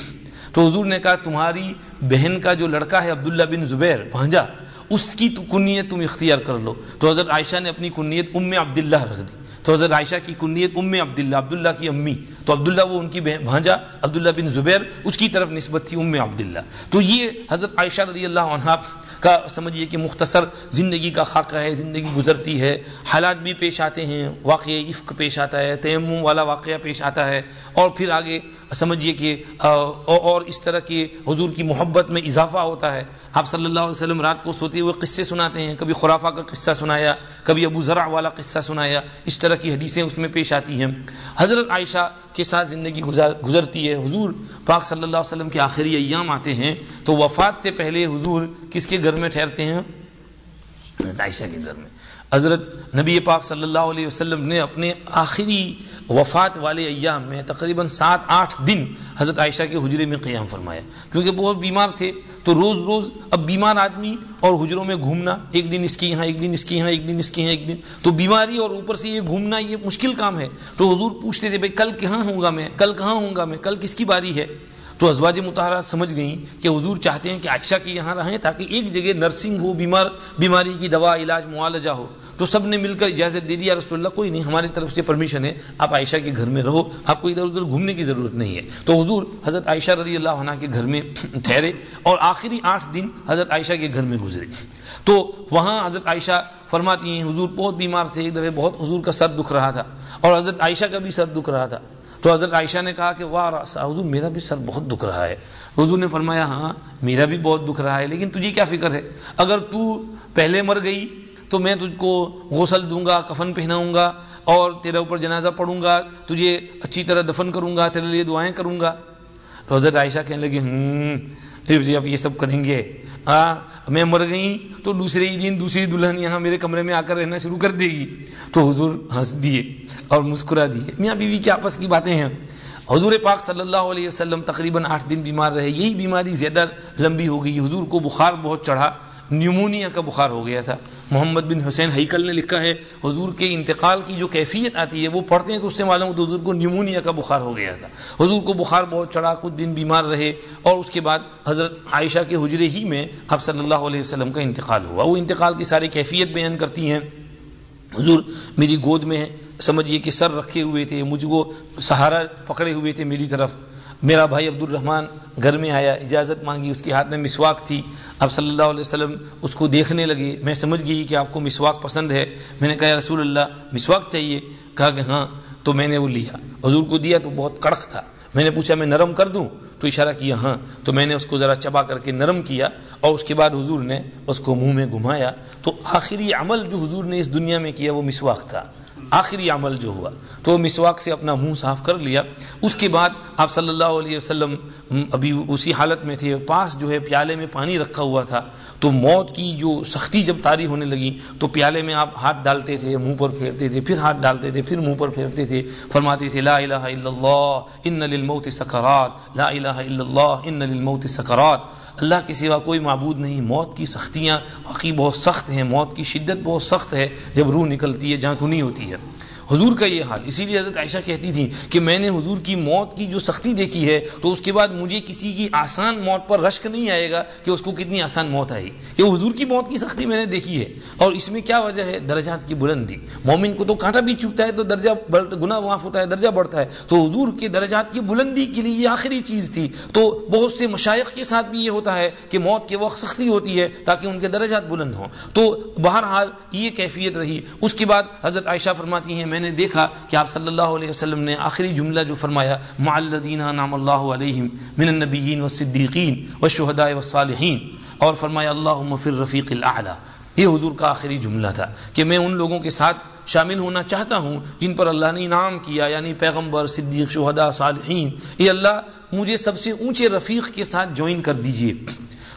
تو حضور نے کہا، تمہاری بہن کا جو لڑکا ہے عبداللہ بن زبیر، بھانجا، اس کی تو کنیت تم اختیار کر لو۔ تو حضرت عائشہ نے اپنی کنیت ام عبداللہ رکھ دی۔ تو حضرت عائشہ کی کنیت ام عبداللہ عبداللہ کی امی۔ تو عبداللہ وہ ان کی بھانجا، عبداللہ بن زبیر، اس کی طرف نسبت تھی ام عبداللہ۔ تو یہ حضرت عائشہ رضی اللہ عنہ کا سمجھیے کہ مختصر زندگی کا خاکہ ہے، زندگی گزرتی ہے۔ حالات بھی پیش آتے ہیں، واقعہ عفق پیش آتا ہے، تیمم والا واقعہ پیش آتا ہے۔ اور پھر آگے سمجھیے کہ اور اس طرح کی حضور کی محبت میں اضافہ ہوتا ہے۔ آپ صلی اللہ علیہ وسلم رات کو سوتے ہوئے قصے سناتے ہیں۔ کبھی خرافہ کا قصہ سنایا، کبھی ابو ذرا والا قصہ سنایا۔ اس طرح کی حدیثیں اس میں پیش آتی ہیں۔ حضرت عائشہ کے ساتھ زندگی گزرتی ہے۔ حضور پاک صلی اللہ علیہ وسلم کے آخری ایام آتے ہیں۔ تو وفات سے پہلے حضور کس کے گھر میں ٹھہرتے ہیں؟ حضرت عائشہ کے گھر میں۔ حضرت نبی پاک صلی اللہ علیہ وسلم نے اپنے آخری وفات والے ایام میں تقریباً سات آٹھ دن حضرت عائشہ کے حجرے میں قیام فرمایا۔ کیونکہ بہت بیمار تھے، تو روز روز اب بیمار آدمی اور حجروں میں گھومنا، ایک دن اس کی یہاں، ایک دن اس کی یہاں، ایک دن اس کی یہاں، ایک دن۔ تو بیماری اور اوپر سے یہ گھومنا، یہ مشکل کام ہے۔ تو حضور پوچھتے تھے، بھائی، کل کہاں ہوں گا میں؟ کل کہاں ہوں گا میں؟ کل کس کی باری ہے؟ تو ازواج متحرات سمجھ گئیں کہ حضور چاہتے ہیں کہ عائشہ کے یہاں رہیں تاکہ ایک جگہ نرسنگ ہو، بیمار، بیماری کی دوا، علاج، معالجہ ہو۔ تو سب نے مل کر اجازت دے دیا رسول اللہ، کوئی نہیں، ہماری طرف سے پرمیشن ہے، آپ عائشہ کے گھر میں رہو۔ آپ کو ادھر ادھر گھومنے کی ضرورت نہیں ہے۔ تو حضور حضرت عائشہ رضی اللہ عنہ کے گھر میں ٹھہرے اور آخری آٹھ دن حضرت عائشہ کے گھر میں گزرے۔ تو وہاں حضرت عائشہ فرماتی ہیں، حضور بہت بیمار تھے، ایک دفعہ بہت حضور کا سر دکھ رہا تھا اور حضرت عائشہ کا بھی سر دکھ رہا تھا۔ تو حضرت عائشہ نے کہا کہ واہ حضور میرا بھی سر بہت دکھ رہا ہے۔ حضور نے فرمایا ہاں میرا بھی بہت دکھ رہا ہے، لیکن تجھے کیا فکر ہے؟ اگر تو پہلے مر گئی تو میں تجھ کو غسل دوں گا، کفن پہناؤں گا اور تیرے اوپر جنازہ پڑھوں گا، تجھے اچھی طرح دفن کروں گا، تیرے لیے دعائیں کروں گا۔ تو حضرت عائشہ کہنے لگی ہوں پھر جی اب یہ سب کریں گے۔ ہاں میں مر گئی تو دوسرے ہی دن، دوسری دلہن یہاں میرے کمرے میں آ کر رہنا شروع کر دے گی۔ تو حضور ہنس دیے اور مسکرا دیے۔ میاں بیوی کی آپس کی باتیں ہیں۔ حضور پاک صلی اللہ علیہ وسلم تقریباً آٹھ دن بیمار رہے۔ یہی بیماری زیادہ لمبی ہو گئی۔ حضور کو بخار بہت چڑھا۔ نیومونیا کا بخار ہو گیا تھا۔ محمد بن حسین ہیکل نے لکھا ہے، حضور کے انتقال کی جو کیفیت آتی ہے، وہ پڑھتے ہیں تو اس سے معلوم تو حضور کو نیمونیا کا بخار ہو گیا تھا۔ حضور کو بخار بہت چڑھا، کچھ دن بیمار رہے اور اس کے بعد حضرت عائشہ کے حجرے ہی میں اب صلی اللہ علیہ وسلم کا انتقال ہوا۔ وہ انتقال کی ساری کیفیت بیان کرتی ہیں۔ حضور میری گود میں سمجھیے کہ سر رکھے ہوئے تھے، مجھ کو سہارا پکڑے ہوئے تھے میری طرف۔ میرا بھائی عبد الرحمن گھر میں آیا، اجازت مانگی، اس کے ہاتھ میں مسواک تھی۔ اب صلی اللہ علیہ وسلم اس کو دیکھنے لگے۔ میں سمجھ گئی کہ آپ کو مسواک پسند ہے۔ میں نے کہا رسول اللہ، مسواک چاہیے؟ کہا کہ ہاں تو میں نے وہ لیا۔ حضور کو دیا تو بہت کڑک تھا۔ میں نے پوچھا، میں نرم کر دوں؟ تو اشارہ کیا ہاں. تو میں نے اس کو ذرا چبا کر کے نرم کیا اور اس کے بعد حضور نے اس کو منہ میں گھمایا۔ تو آخری عمل جو حضور نے اس دنیا میں کیا، وہ مسواک تھا۔ آخری عمل جو ہوا، تو مسواک سے اپنا منہ صاف کر لیا۔ اس کے بعد آپ صلی اللہ علیہ وسلم ابھی اسی حالت میں تھے، پاس جو ہے پیالے میں پانی رکھا ہوا تھا۔ تو موت کی جو سختی جب تاری ہونے لگی، تو پیالے میں آپ ہاتھ ڈالتے تھے، منہ پر پھیرتے تھے، پھر ہاتھ ڈالتے تھے، پھر منہ پر پھیرتے تھے۔ فرماتے تھے، لا الہ الا اللہ، ان للموت سکرات، لا الہ الا اللہ، ان للموت سکرات۔ اللہ کے سوا کوئی معبود نہیں، موت کی سختیاں واقعی بہت سخت ہیں، موت کی شدت بہت سخت ہے، جب روح نکلتی ہے جہاں کنی ہوتی ہے۔ حضور کا یہ حال۔ اسی لیے حضرت عائشہ کہتی تھی کہ میں نے حضور کی موت کی جو سختی دیکھی ہے، تو اس کے بعد مجھے کسی کی آسان موت پر رشک نہیں آئے گا کہ اس کو کتنی آسان موت آئی۔ کہ حضور کی موت کی سختی میں نے دیکھی ہے۔ اور اس میں کیا وجہ ہے؟ درجات کی بلندی۔ مومن کو تو کانٹا بھی چوکتا ہے، تو درجہ گنا معاف ہوتا ہے، درجہ بڑھتا ہے۔ تو حضور کے درجات کی بلندی کے لیے یہ آخری چیز تھی۔ تو بہت سے مشائق کے ساتھ بھی یہ ہوتا ہے کہ موت کے وقت سختی ہوتی ہے تاکہ ان کے درجات بلند ہوں۔ تو بہرحال یہ کیفیت رہی۔ اس کے بعد حضرت عائشہ فرماتی ہیں میں نے دیکھا کہ آپ صلی اللہ علیہ وسلم نے آخری جملہ جو فرمایا معلدین نام اللہ علیہم من النبیین و والصدیقین والشہداء والصالحین، اور فرمایا اللہ فی الرفیق الاعلی۔ یہ حضور کا آخری جملہ تھا کہ میں ان لوگوں کے ساتھ شامل ہونا چاہتا ہوں جن پر اللہ نے انعام کیا یعنی پیغمبر، صدیق، شہداء، صالحین۔ یہ اللہ، مجھے سب سے اونچے رفیق کے ساتھ جوائن کر دیجیے۔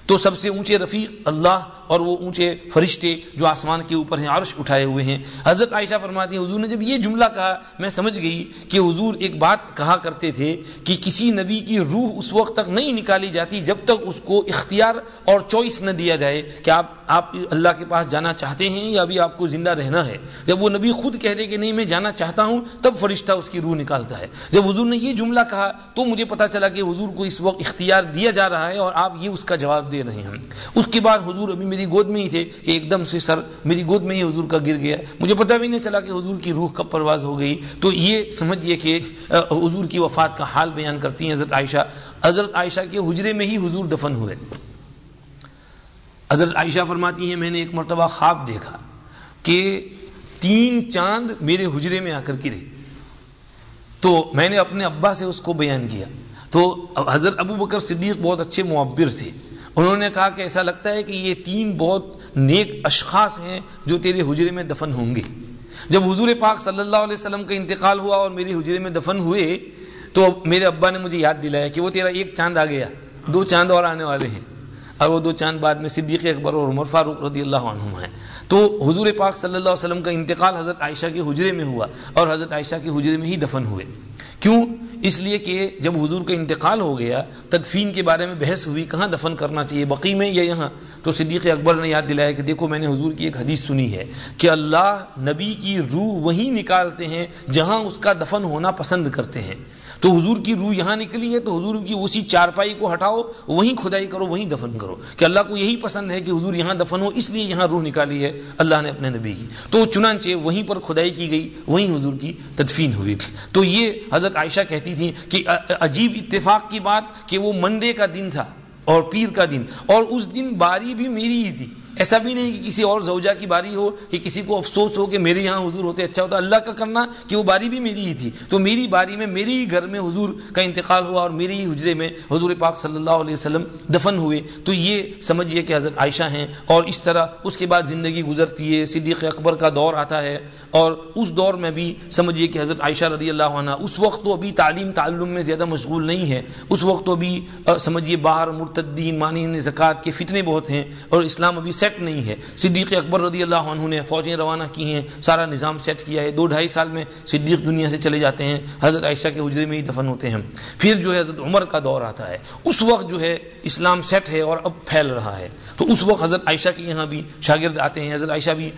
تو سب سے اونچے رفیق اللہ اور وہ اونچے فرشتے جو آسمان کے اوپر ہیں عرش اٹھائے ہوئے ہیں۔ حضرت عائشہ فرماتی ہیں، حضور نے جب یہ جملہ کہا، میں سمجھ گئی کہ حضور ایک بات کہا کرتے تھے کہ کسی نبی کی روح اس وقت تک نہیں نکالی جاتی جب تک اس کو اختیار اور چوائس نہ دیا جائے کہ آپ آپ اللہ کے پاس جانا چاہتے ہیں یا ابھی آپ کو زندہ رہنا ہے۔ جب وہ نبی خود کہہ دے کہ نہیں، میں جانا چاہتا ہوں، تب فرشتہ اس کی روح نکالتا ہے۔ جب حضور نے یہ جملہ کہا تو مجھے پتا چلا کہ حضور کو اس وقت اختیار دیا جا رہا ہے اور آپ یہ اس کا جواب دے رہے ہیں۔ اس کے بعد حضور ابھی میری گود میں ہی تھے کہ ایک دم سے سر میری گود میں ہی حضور کا گر گیا۔ مجھے پتہ بھی نہیں چلا کہ حضور کی روح کب پرواز ہو گئی۔ تو یہ سمجھئے کہ حضور کی وفات کا حال بیان کرتی ہیں حضرت عائشہ۔ حضرت عائشہ کے حجرے میں ہی حضور دفن ہوئے۔ حضرت عائشہ فرماتی ہیں، میں نے ایک مرتبہ خواب دیکھا کہ تین چاند میرے حجرے میں آ کر گرے۔ تو میں نے اپنے ابا سے اس کو بیان کیا۔ تو حضرت ابو بکر صدیق بہت اچھے معبر تھے۔ انہوں نے کہا کہ ایسا لگتا ہے کہ یہ تین بہت نیک اشخاص ہیں جو تیرے حجرے میں دفن ہوں گے۔ جب حضور پاک صلی اللہ علیہ وسلم کا انتقال ہوا اور میری حجرے میں دفن ہوئے، تو میرے ابا نے مجھے یاد دلایا کہ وہ تیرا ایک چاند آ گیا، دو چاند اور آنے والے ہیں اور وہ دو چاند بعد میں صدیق اکبر اور عمر فاروق رضی اللہ عنہ ہیں۔ تو حضور پاک صلی اللہ علیہ وسلم کا انتقال حضرت عائشہ کے حجرے میں ہوا اور حضرت عائشہ کے حجرے میں ہی دفن ہوئے۔ کیوں؟ اس لیے کہ جب حضور کا انتقال ہو گیا، تدفین کے بارے میں بحث ہوئی، کہاں دفن کرنا چاہیے؟ بقی میں یا یہاں؟ تو صدیق اکبر نے یاد دلایا کہ دیکھو، میں نے حضور کی ایک حدیث سنی ہے کہ اللہ نبی کی روح وہیں نکالتے ہیں جہاں اس کا دفن ہونا پسند کرتے ہیں۔ تو حضور کی روح یہاں نکلی ہے تو حضور کی اسی چارپائی کو ہٹاؤ، وہیں کھدائی کرو، وہیں دفن کرو۔ کہ اللہ کو یہی پسند ہے کہ حضور یہاں دفن ہو، اس لیے یہاں روح نکالی ہے، اللہ نے اپنے نبی کی۔ تو چنانچہ وہیں پر کھدائی کی گئی، وہیں حضور کی تدفین ہوئی۔ تو یہ حضرت عائشہ کہتی تھی کہ عجیب اتفاق کی بات کہ وہ منڈے کا دن تھا اور پیر کا دن، اور اس دن باری بھی میری ہی تھی۔ ایسا بھی نہیں کہ کسی اور زوجہ کی باری ہو کہ کسی کو افسوس ہو کہ میرے یہاں حضور ہوتے اچھا ہوتا، اللہ کا کرنا کہ وہ باری بھی میری ہی تھی۔ تو میری باری میں میری ہی گھر میں حضور کا انتقال ہوا اور میری ہی حجرے میں حضور پاک صلی اللہ علیہ وسلم دفن ہوئے۔ تو یہ سمجھیے کہ حضرت عائشہ ہیں اور اس طرح اس کے بعد زندگی گزرتی ہے، صدیق اکبر کا دور آتا ہے۔ اور اس دور میں بھی سمجھیے کہ حضرت عائشہ رضی اللہ عنہ اس وقت تو ابھی تعلیم تعلم میں زیادہ مشغول نہیں ہے اس وقت تو ابھی سمجھیے باہر مرتدین مانین زکوٰۃ کے فتنے بہت ہیں اور اسلام ابھی سیٹ سیٹ نہیں ہے۔ صدیق اکبر رضی اللہ عنہ نے فوجیں روانہ کی ہیں، سارا نظام سیٹ کیا ہے۔ دو ڈھائی سال میں صدیق دنیا سے چلے جاتے ہیں۔ حضرت عائشہ کے حجرے میں ہی دفن ہوتے ہیں۔ پھر جو ہے حضرت عمر کا دور آتا ہے۔ اس وقت جو ہے اسلام سیٹ ہے اور اب پھیل رہا ہے۔ تو اس وقت حضرت عائشہ کے یہاں بھی شاگرد آتے ہیں۔ حضرت عائشہ بھی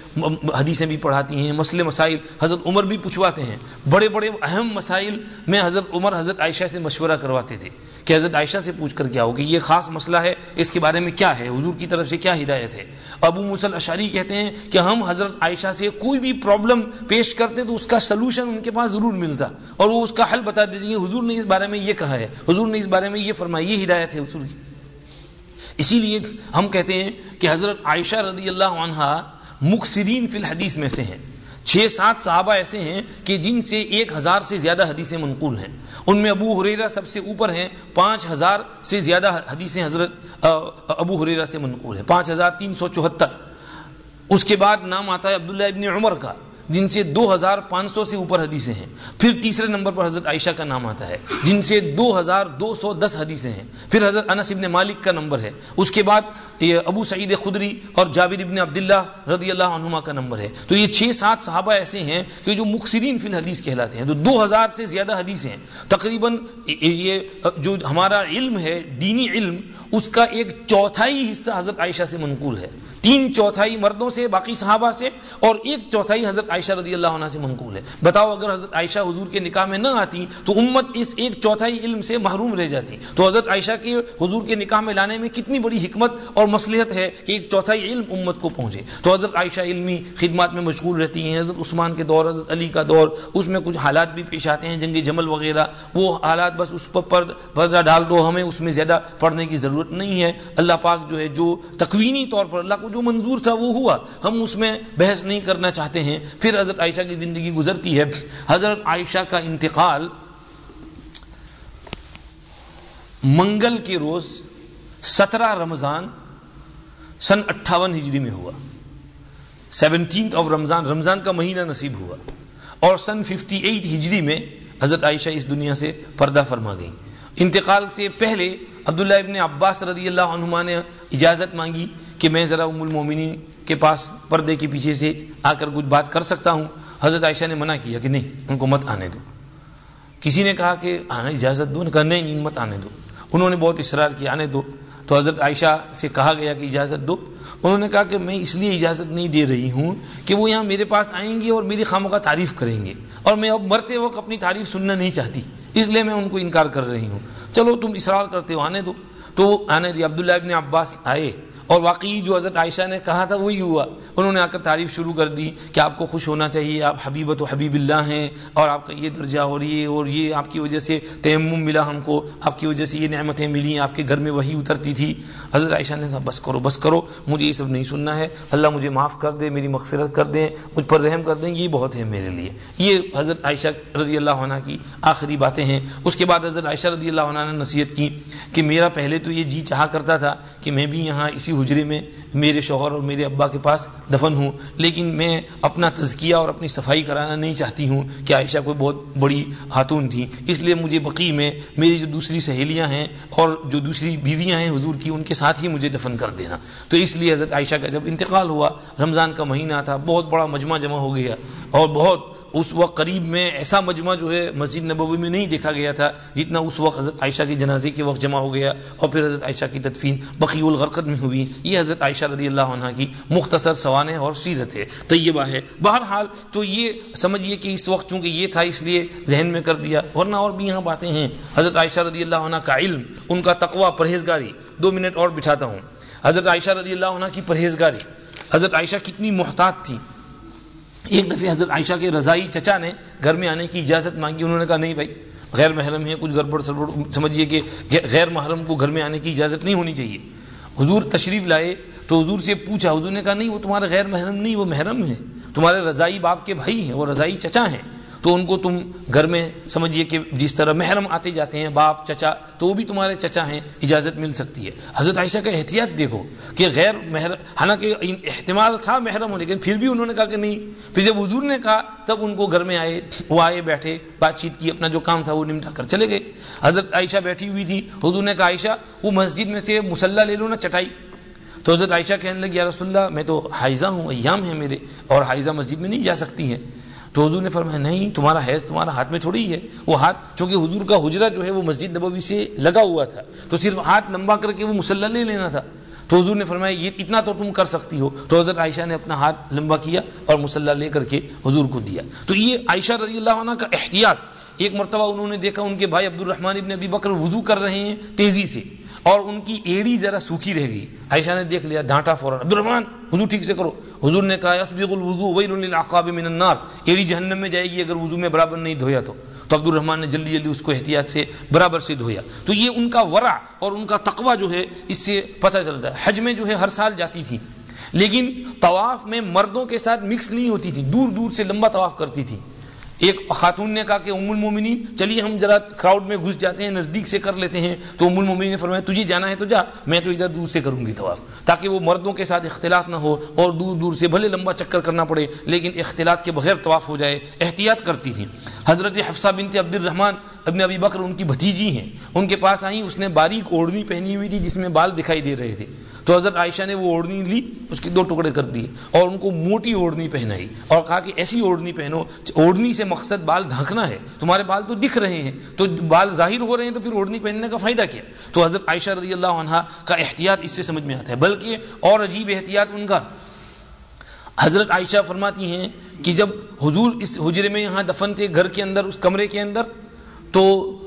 حدیثیں بھی پڑھاتی ہیں۔ مسئلے مسائل حضرت عمر بھی پوچھواتے ہیں۔ بڑے بڑے اہم مسائل میں حضرت عمر حضرت عائشہ سے مشورہ کرواتے تھے۔ کہ حضرت عائشہ سے پوچھ کر کیا ہو کہ یہ خاص مسئلہ ہے، اس کے بارے میں کیا ہے؟ حضور کی طرف سے کیا ہدایت ہے؟ ابو مسل اشاری کہتے ہیں کہ ہم حضرت عائشہ سے کوئی بھی پرابلم پیش کرتے تو اس کا سلوشن ان کے پاس ضرور ملتا۔ اور وہ اس کا حل بتا دیتے حضور نے اس بارے میں یہ کہا ہے، حضور نے اس بارے میں یہ فرمایا، یہ ہدایت ہے حضور کی۔ اسی لیے ہم کہتے ہیں کہ حضرت عائشہ رضی اللہ عنہ مخصرین فی الحدیث میں سے ہیں۔ چھ سات صحابہ ایسے ہیں کہ جن سے ایک ہزار سے زیادہ حدیثیں منقول ہیں۔ ان میں ابو حریرہ سب سے اوپر ہیں، پانچ ہزار سے زیادہ حدیثیں حضرت ابو حریرہ سے منقول ہیں۔ پانچ ہزار تین سو چوہتر۔ اس کے بعد نام آتا ہے عبداللہ ابن عمر کا۔ جن سے دو ہزار پانچ سو سے اوپر حدیثیں ہیں۔ پھر تیسرے نمبر پر حضرت عائشہ کا نام آتا ہے۔ جن سے دو ہزار دو سو دس حدیثیں ہیں۔ پھر حضرت انس ابن مالک کا نمبر ہے۔ اس کے بعد یہ ابو سعید خدری اور جابر ابن عبداللہ رضی اللہ عنہما کا نمبر ہے۔ تو یہ چھ سات صحابہ ایسے ہیں کہ جو مخصرین فی الحدیث کہلاتے ہیں۔ تو دو ہزار سے زیادہ حدیثیں ہیں۔ تقریباً یہ جو ہمارا علم ہے، دینی علم، اس کا ایک چوتھائی حصہ حضرت عائشہ سے منقول ہے۔ تین چوتھائی مردوں سے، باقی صحابہ سے، اور ایک چوتھائی حضرت عائشہ رضی اللہ عنہ سے منقول ہے۔ بتاؤ اگر حضرت عائشہ حضور کے نکاح میں نہ آتی تو امت اس ایک چوتھائی علم سے محروم رہ جاتی۔ تو حضرت عائشہ کے حضور کے نکاح میں لانے میں کتنی بڑی حکمت اور مصلحت ہے کہ ایک چوتھائی علم امت کو پہنچے۔ تو حضرت عائشہ علمی خدمات میں مشغول رہتی ہیں۔ حضرت عثمان کے دور، حضرت علی کا دور، اس میں کچھ حالات بھی پیش آتے ہیں، جنگ جمل وغیرہ۔ وہ حالات بس اس پر پردہ ڈال دو، ہمیں اس میں زیادہ پڑھنے کی ضرورت نہیں ہے۔ اللہ پاک جو ہے، جو تقوینی طور پر، اللہ کو جو منظور تھا وہ ہوا۔ ہم اس میں بحث نہیں کرنا چاہتے ہیں۔ پھر حضرت عائشہ کی زندگی گزرتی ہے۔ حضرت عائشہ کا انتقال منگل کے روز سترہ رمضان سن اٹھاون ہجری میں ہوا۔ سیونٹینتھ آف رمضان رمضان کا مہینہ نصیب ہوا۔ اور سن ففٹی ایٹ ہجری میں حضرت عائشہ اس دنیا سے پردہ فرما گئی انتقال سے پہلے عبداللہ ابن عباس رضی اللہ عنہما نے اجازت مانگی۔ کہ میں ذرا ام المومنین کے پاس پردے کے پیچھے سے آ کر کچھ بات کر سکتا ہوں۔ حضرت عائشہ نے منع کیا کہ نہیں، ان کو مت آنے دو۔ کسی نے کہا کہ آنا اجازت دو نے کہا نہیں مت آنے دو۔ انہوں نے بہت اصرار کیا، آنے دو۔ تو حضرت عائشہ سے کہا گیا کہ اجازت دو۔ انہوں نے کہا کہ میں اس لیے اجازت نہیں دے رہی ہوں کہ وہ یہاں میرے پاس آئیں گے اور میری خاموں کا تعریف کریں گے۔ اور میں اب مرتے وقت اپنی تعریف سننا نہیں چاہتی، اس لیے میں ان کو انکار کر رہی ہوں۔ چلو تم اصرار کرتے ہو، آنے دو۔ تو آنے دیا عبداللہ ابن عباس آئے۔ اور واقعی جو حضرت عائشہ نے کہا تھا وہی ہوا۔ انہوں نے آ کر تعریف شروع کر دی کہ آپ کو خوش ہونا چاہیے، آپ حبیبت و حبیب اللہ ہیں اور آپ کا یہ درجہ اور یہ اور یہ آپ کی وجہ سے تیمم ملا ہم کو، آپ کی وجہ سے یہ نعمتیں ملی آپ کے گھر میں وہی اترتی تھی۔ حضرت عائشہ نے کہا، بس کرو بس کرو، مجھے یہ سب نہیں سننا ہے۔ اللہ مجھے معاف کر دے، میری مغفرت کر دیں مجھ پر رحم کر دیں یہ بہت ہے میرے لیے۔ یہ حضرت عائشہ رضی اللہ عنہ کی آخری باتیں ہیں۔ اس کے بعد حضرت عائشہ رضی اللہ عنہ نے نصیحت کی کہ میرا پہلے تو یہ جی چاہا کرتا تھا کہ میں بھی یہاں اسی حجرے میں میرے شوہر اور میرے ابا کے پاس دفن ہوں، لیکن میں اپنا تزکیہ اور اپنی صفائی کرانا نہیں چاہتی ہوں کہ عائشہ کوئی بہت بڑی خاتون تھی۔ اس لیے مجھے بقی میں میری جو دوسری سہیلیاں ہیں اور جو دوسری بیویاں ہیں حضور کی، ان کے ساتھ ہی مجھے دفن کر دینا۔ تو اس لیے حضرت عائشہ کا جب انتقال ہوا، رمضان کا مہینہ تھا، بہت بڑا مجمع جمع ہو گیا اور بہت اس وقت قریب میں ایسا مجمع جو ہے مسجد نبوی میں نہیں دیکھا گیا تھا جتنا اس وقت حضرت عائشہ کی جنازے کے وقت جمع ہو گیا اور پھر حضرت عائشہ کی تدفین بقی الغرقت میں ہوئی۔ یہ حضرت عائشہ رضی اللہ عنہ کی مختصر سوانح اور سیرت ہے۔ طیبہ ہے۔ بہرحال تو یہ سمجھیے کہ اس وقت چونکہ یہ تھا اس لیے ذہن میں کر دیا۔ ورنہ اور بھی یہاں باتیں ہیں۔ حضرت عائشہ رضی اللہ عنہ کا علم، ان کا تقوی، پرہیزگاری۔ دو منٹ اور بٹھاتا ہوں۔ حضرت عائشہ رضی اللہ عنہ کی پرہیزگاری۔ حضرت عائشہ کتنی محتاط تھی۔ ایک دفعہ حضرت عائشہ کے رضائی چچا نے گھر میں آنے کی اجازت مانگی، انہوں نے کہا نہیں بھائی، غیر محرم ہے، کچھ گڑبڑ سڑبڑ سمجھیے کہ غیر محرم کو گھر میں آنے کی اجازت نہیں ہونی چاہیے۔ حضور تشریف لائے تو حضور سے پوچھا، حضور نے کہا نہیں، وہ تمہارے غیر محرم نہیں، وہ محرم ہے، تمہارے رضائی باپ کے بھائی ہیں، وہ رضائی چچا ہیں۔ تو ان کو تم گھر میں سمجھیے کہ جس طرح محرم آتے جاتے ہیں، باپ، چچا، تو وہ بھی تمہارے چچا ہیں، اجازت مل سکتی ہے۔ حضرت عائشہ کا احتیاط دیکھو کہ غیر محرم، حالانکہ احتمال تھا محرم ہونے لیکن پھر بھی انہوں نے کہا کہ نہیں۔ پھر جب حضور نے کہا، تب ان کو گھر میں آئے، وہ آئے، بیٹھے، بات چیت کی، اپنا جو کام تھا وہ نمٹا کر چلے گئے۔ حضرت عائشہ بیٹھی ہوئی تھی، حضور نے کہا، عائشہ، وہ مسجد میں سے مسلح لے لو نا چٹائی تو حضرت عائشہ کہنے لگی یا رسول اللہ، میں تو حائزہ ہوں، ایام ہیں میرے، اور حائزہ مسجد میں نہیں جا سکتی ہیں۔ تو حضور نے فرمایا، نہیں، تمہارا حیض تمہارا ہاتھ میں تھوڑی ہے۔ وہ ہاتھ چونکہ حضور کا حجرہ جو ہے وہ مسجد نبوی سے لگا ہوا تھا، تو صرف ہاتھ لمبا کر کے وہ مسلح لے لینا تھا۔ تو حضور نے فرمایا، یہ اتنا تو تم کر سکتی ہو۔ تو حضرت عائشہ نے اپنا ہاتھ لمبا کیا اور مسلح لے کر کے حضور کو دیا۔ تو یہ عائشہ رضی اللہ عنہ کا احتیاط، ایک مرتبہ انہوں نے دیکھا ان کے بھائی عبد الرحمان ابن ابی بکر وضو کر رہے ہیں تیزی سے۔ اور ان کی ایڑی ذرا سوکھی رہ گئی۔ عائشہ نے دیکھ لیا ڈانٹا فوراً عبد الرحمان ٹھیک سے کرو۔ حضور نے کہا اسبغ الوضو ویل للعقاب من النار۔ ایڑی جہنم میں جائے گی، اگر وضو میں برابر نہیں دھویا تو۔ تو عبد الرحمان نے جلدی جلدی اس کو احتیاط سے برابر سے دھویا۔ تو یہ ان کا ورع اور ان کا تقوی جو ہے، اس سے پتہ چلتا ہے۔ حج میں جو ہے، ہر سال جاتی تھی۔ لیکن طواف میں مردوں کے ساتھ مکس نہیں ہوتی تھی، دور دور سے لمبا طواف کرتی تھی۔ ایک خاتون نے کہا کہ ام المومنین، چلیے ہم ذرا کراؤڈ میں گھس جاتے ہیں، نزدیک سے کر لیتے ہیں۔ تو ام المومنین نے فرمایا، تجھے جانا ہے تو جا، میں تو ادھر دور سے کروں گی طواف۔ تاکہ وہ مردوں کے ساتھ اختلاط نہ ہو اور دور دور سے بھلے لمبا چکر کرنا پڑے، لیکن اختلاط کے بغیر طواف ہو جائے، احتیاط کرتی تھی حضرت حفصہ بنت عبد الرحمان ابن ابی بکر، ان کی بھتیجی ہیں۔ ان کے پاس آئیں، اس نے باریک اوڑھنی پہنی ہوئی تھی، جس میں بال دکھائی دے رہے تھے۔ تو حضرت عائشہ نے وہ اوڑھنی لی، اس کے دو ٹکڑے کر دیے اور ان کو موٹی اوڑھنی پہنائی اور کہا کہ ایسی اوڑھنی پہنو، اوڑھنی سے مقصد بال ڈھانکنا ہے، تمہارے بال تو دکھ رہے ہیں، تو بال ظاہر ہو رہے ہیں تو پھر اوڑھنی پہننے کا فائدہ کیا؟ تو حضرت عائشہ رضی اللہ عنہ کا احتیاط اس سے سمجھ میں آتا ہے، بلکہ اور عجیب احتیاط ان کا۔ حضرت عائشہ فرماتی ہیں کہ جب حضور اس حجرے میں یہاں دفن تھے گھر کے اندر، اس کمرے کے اندر، تو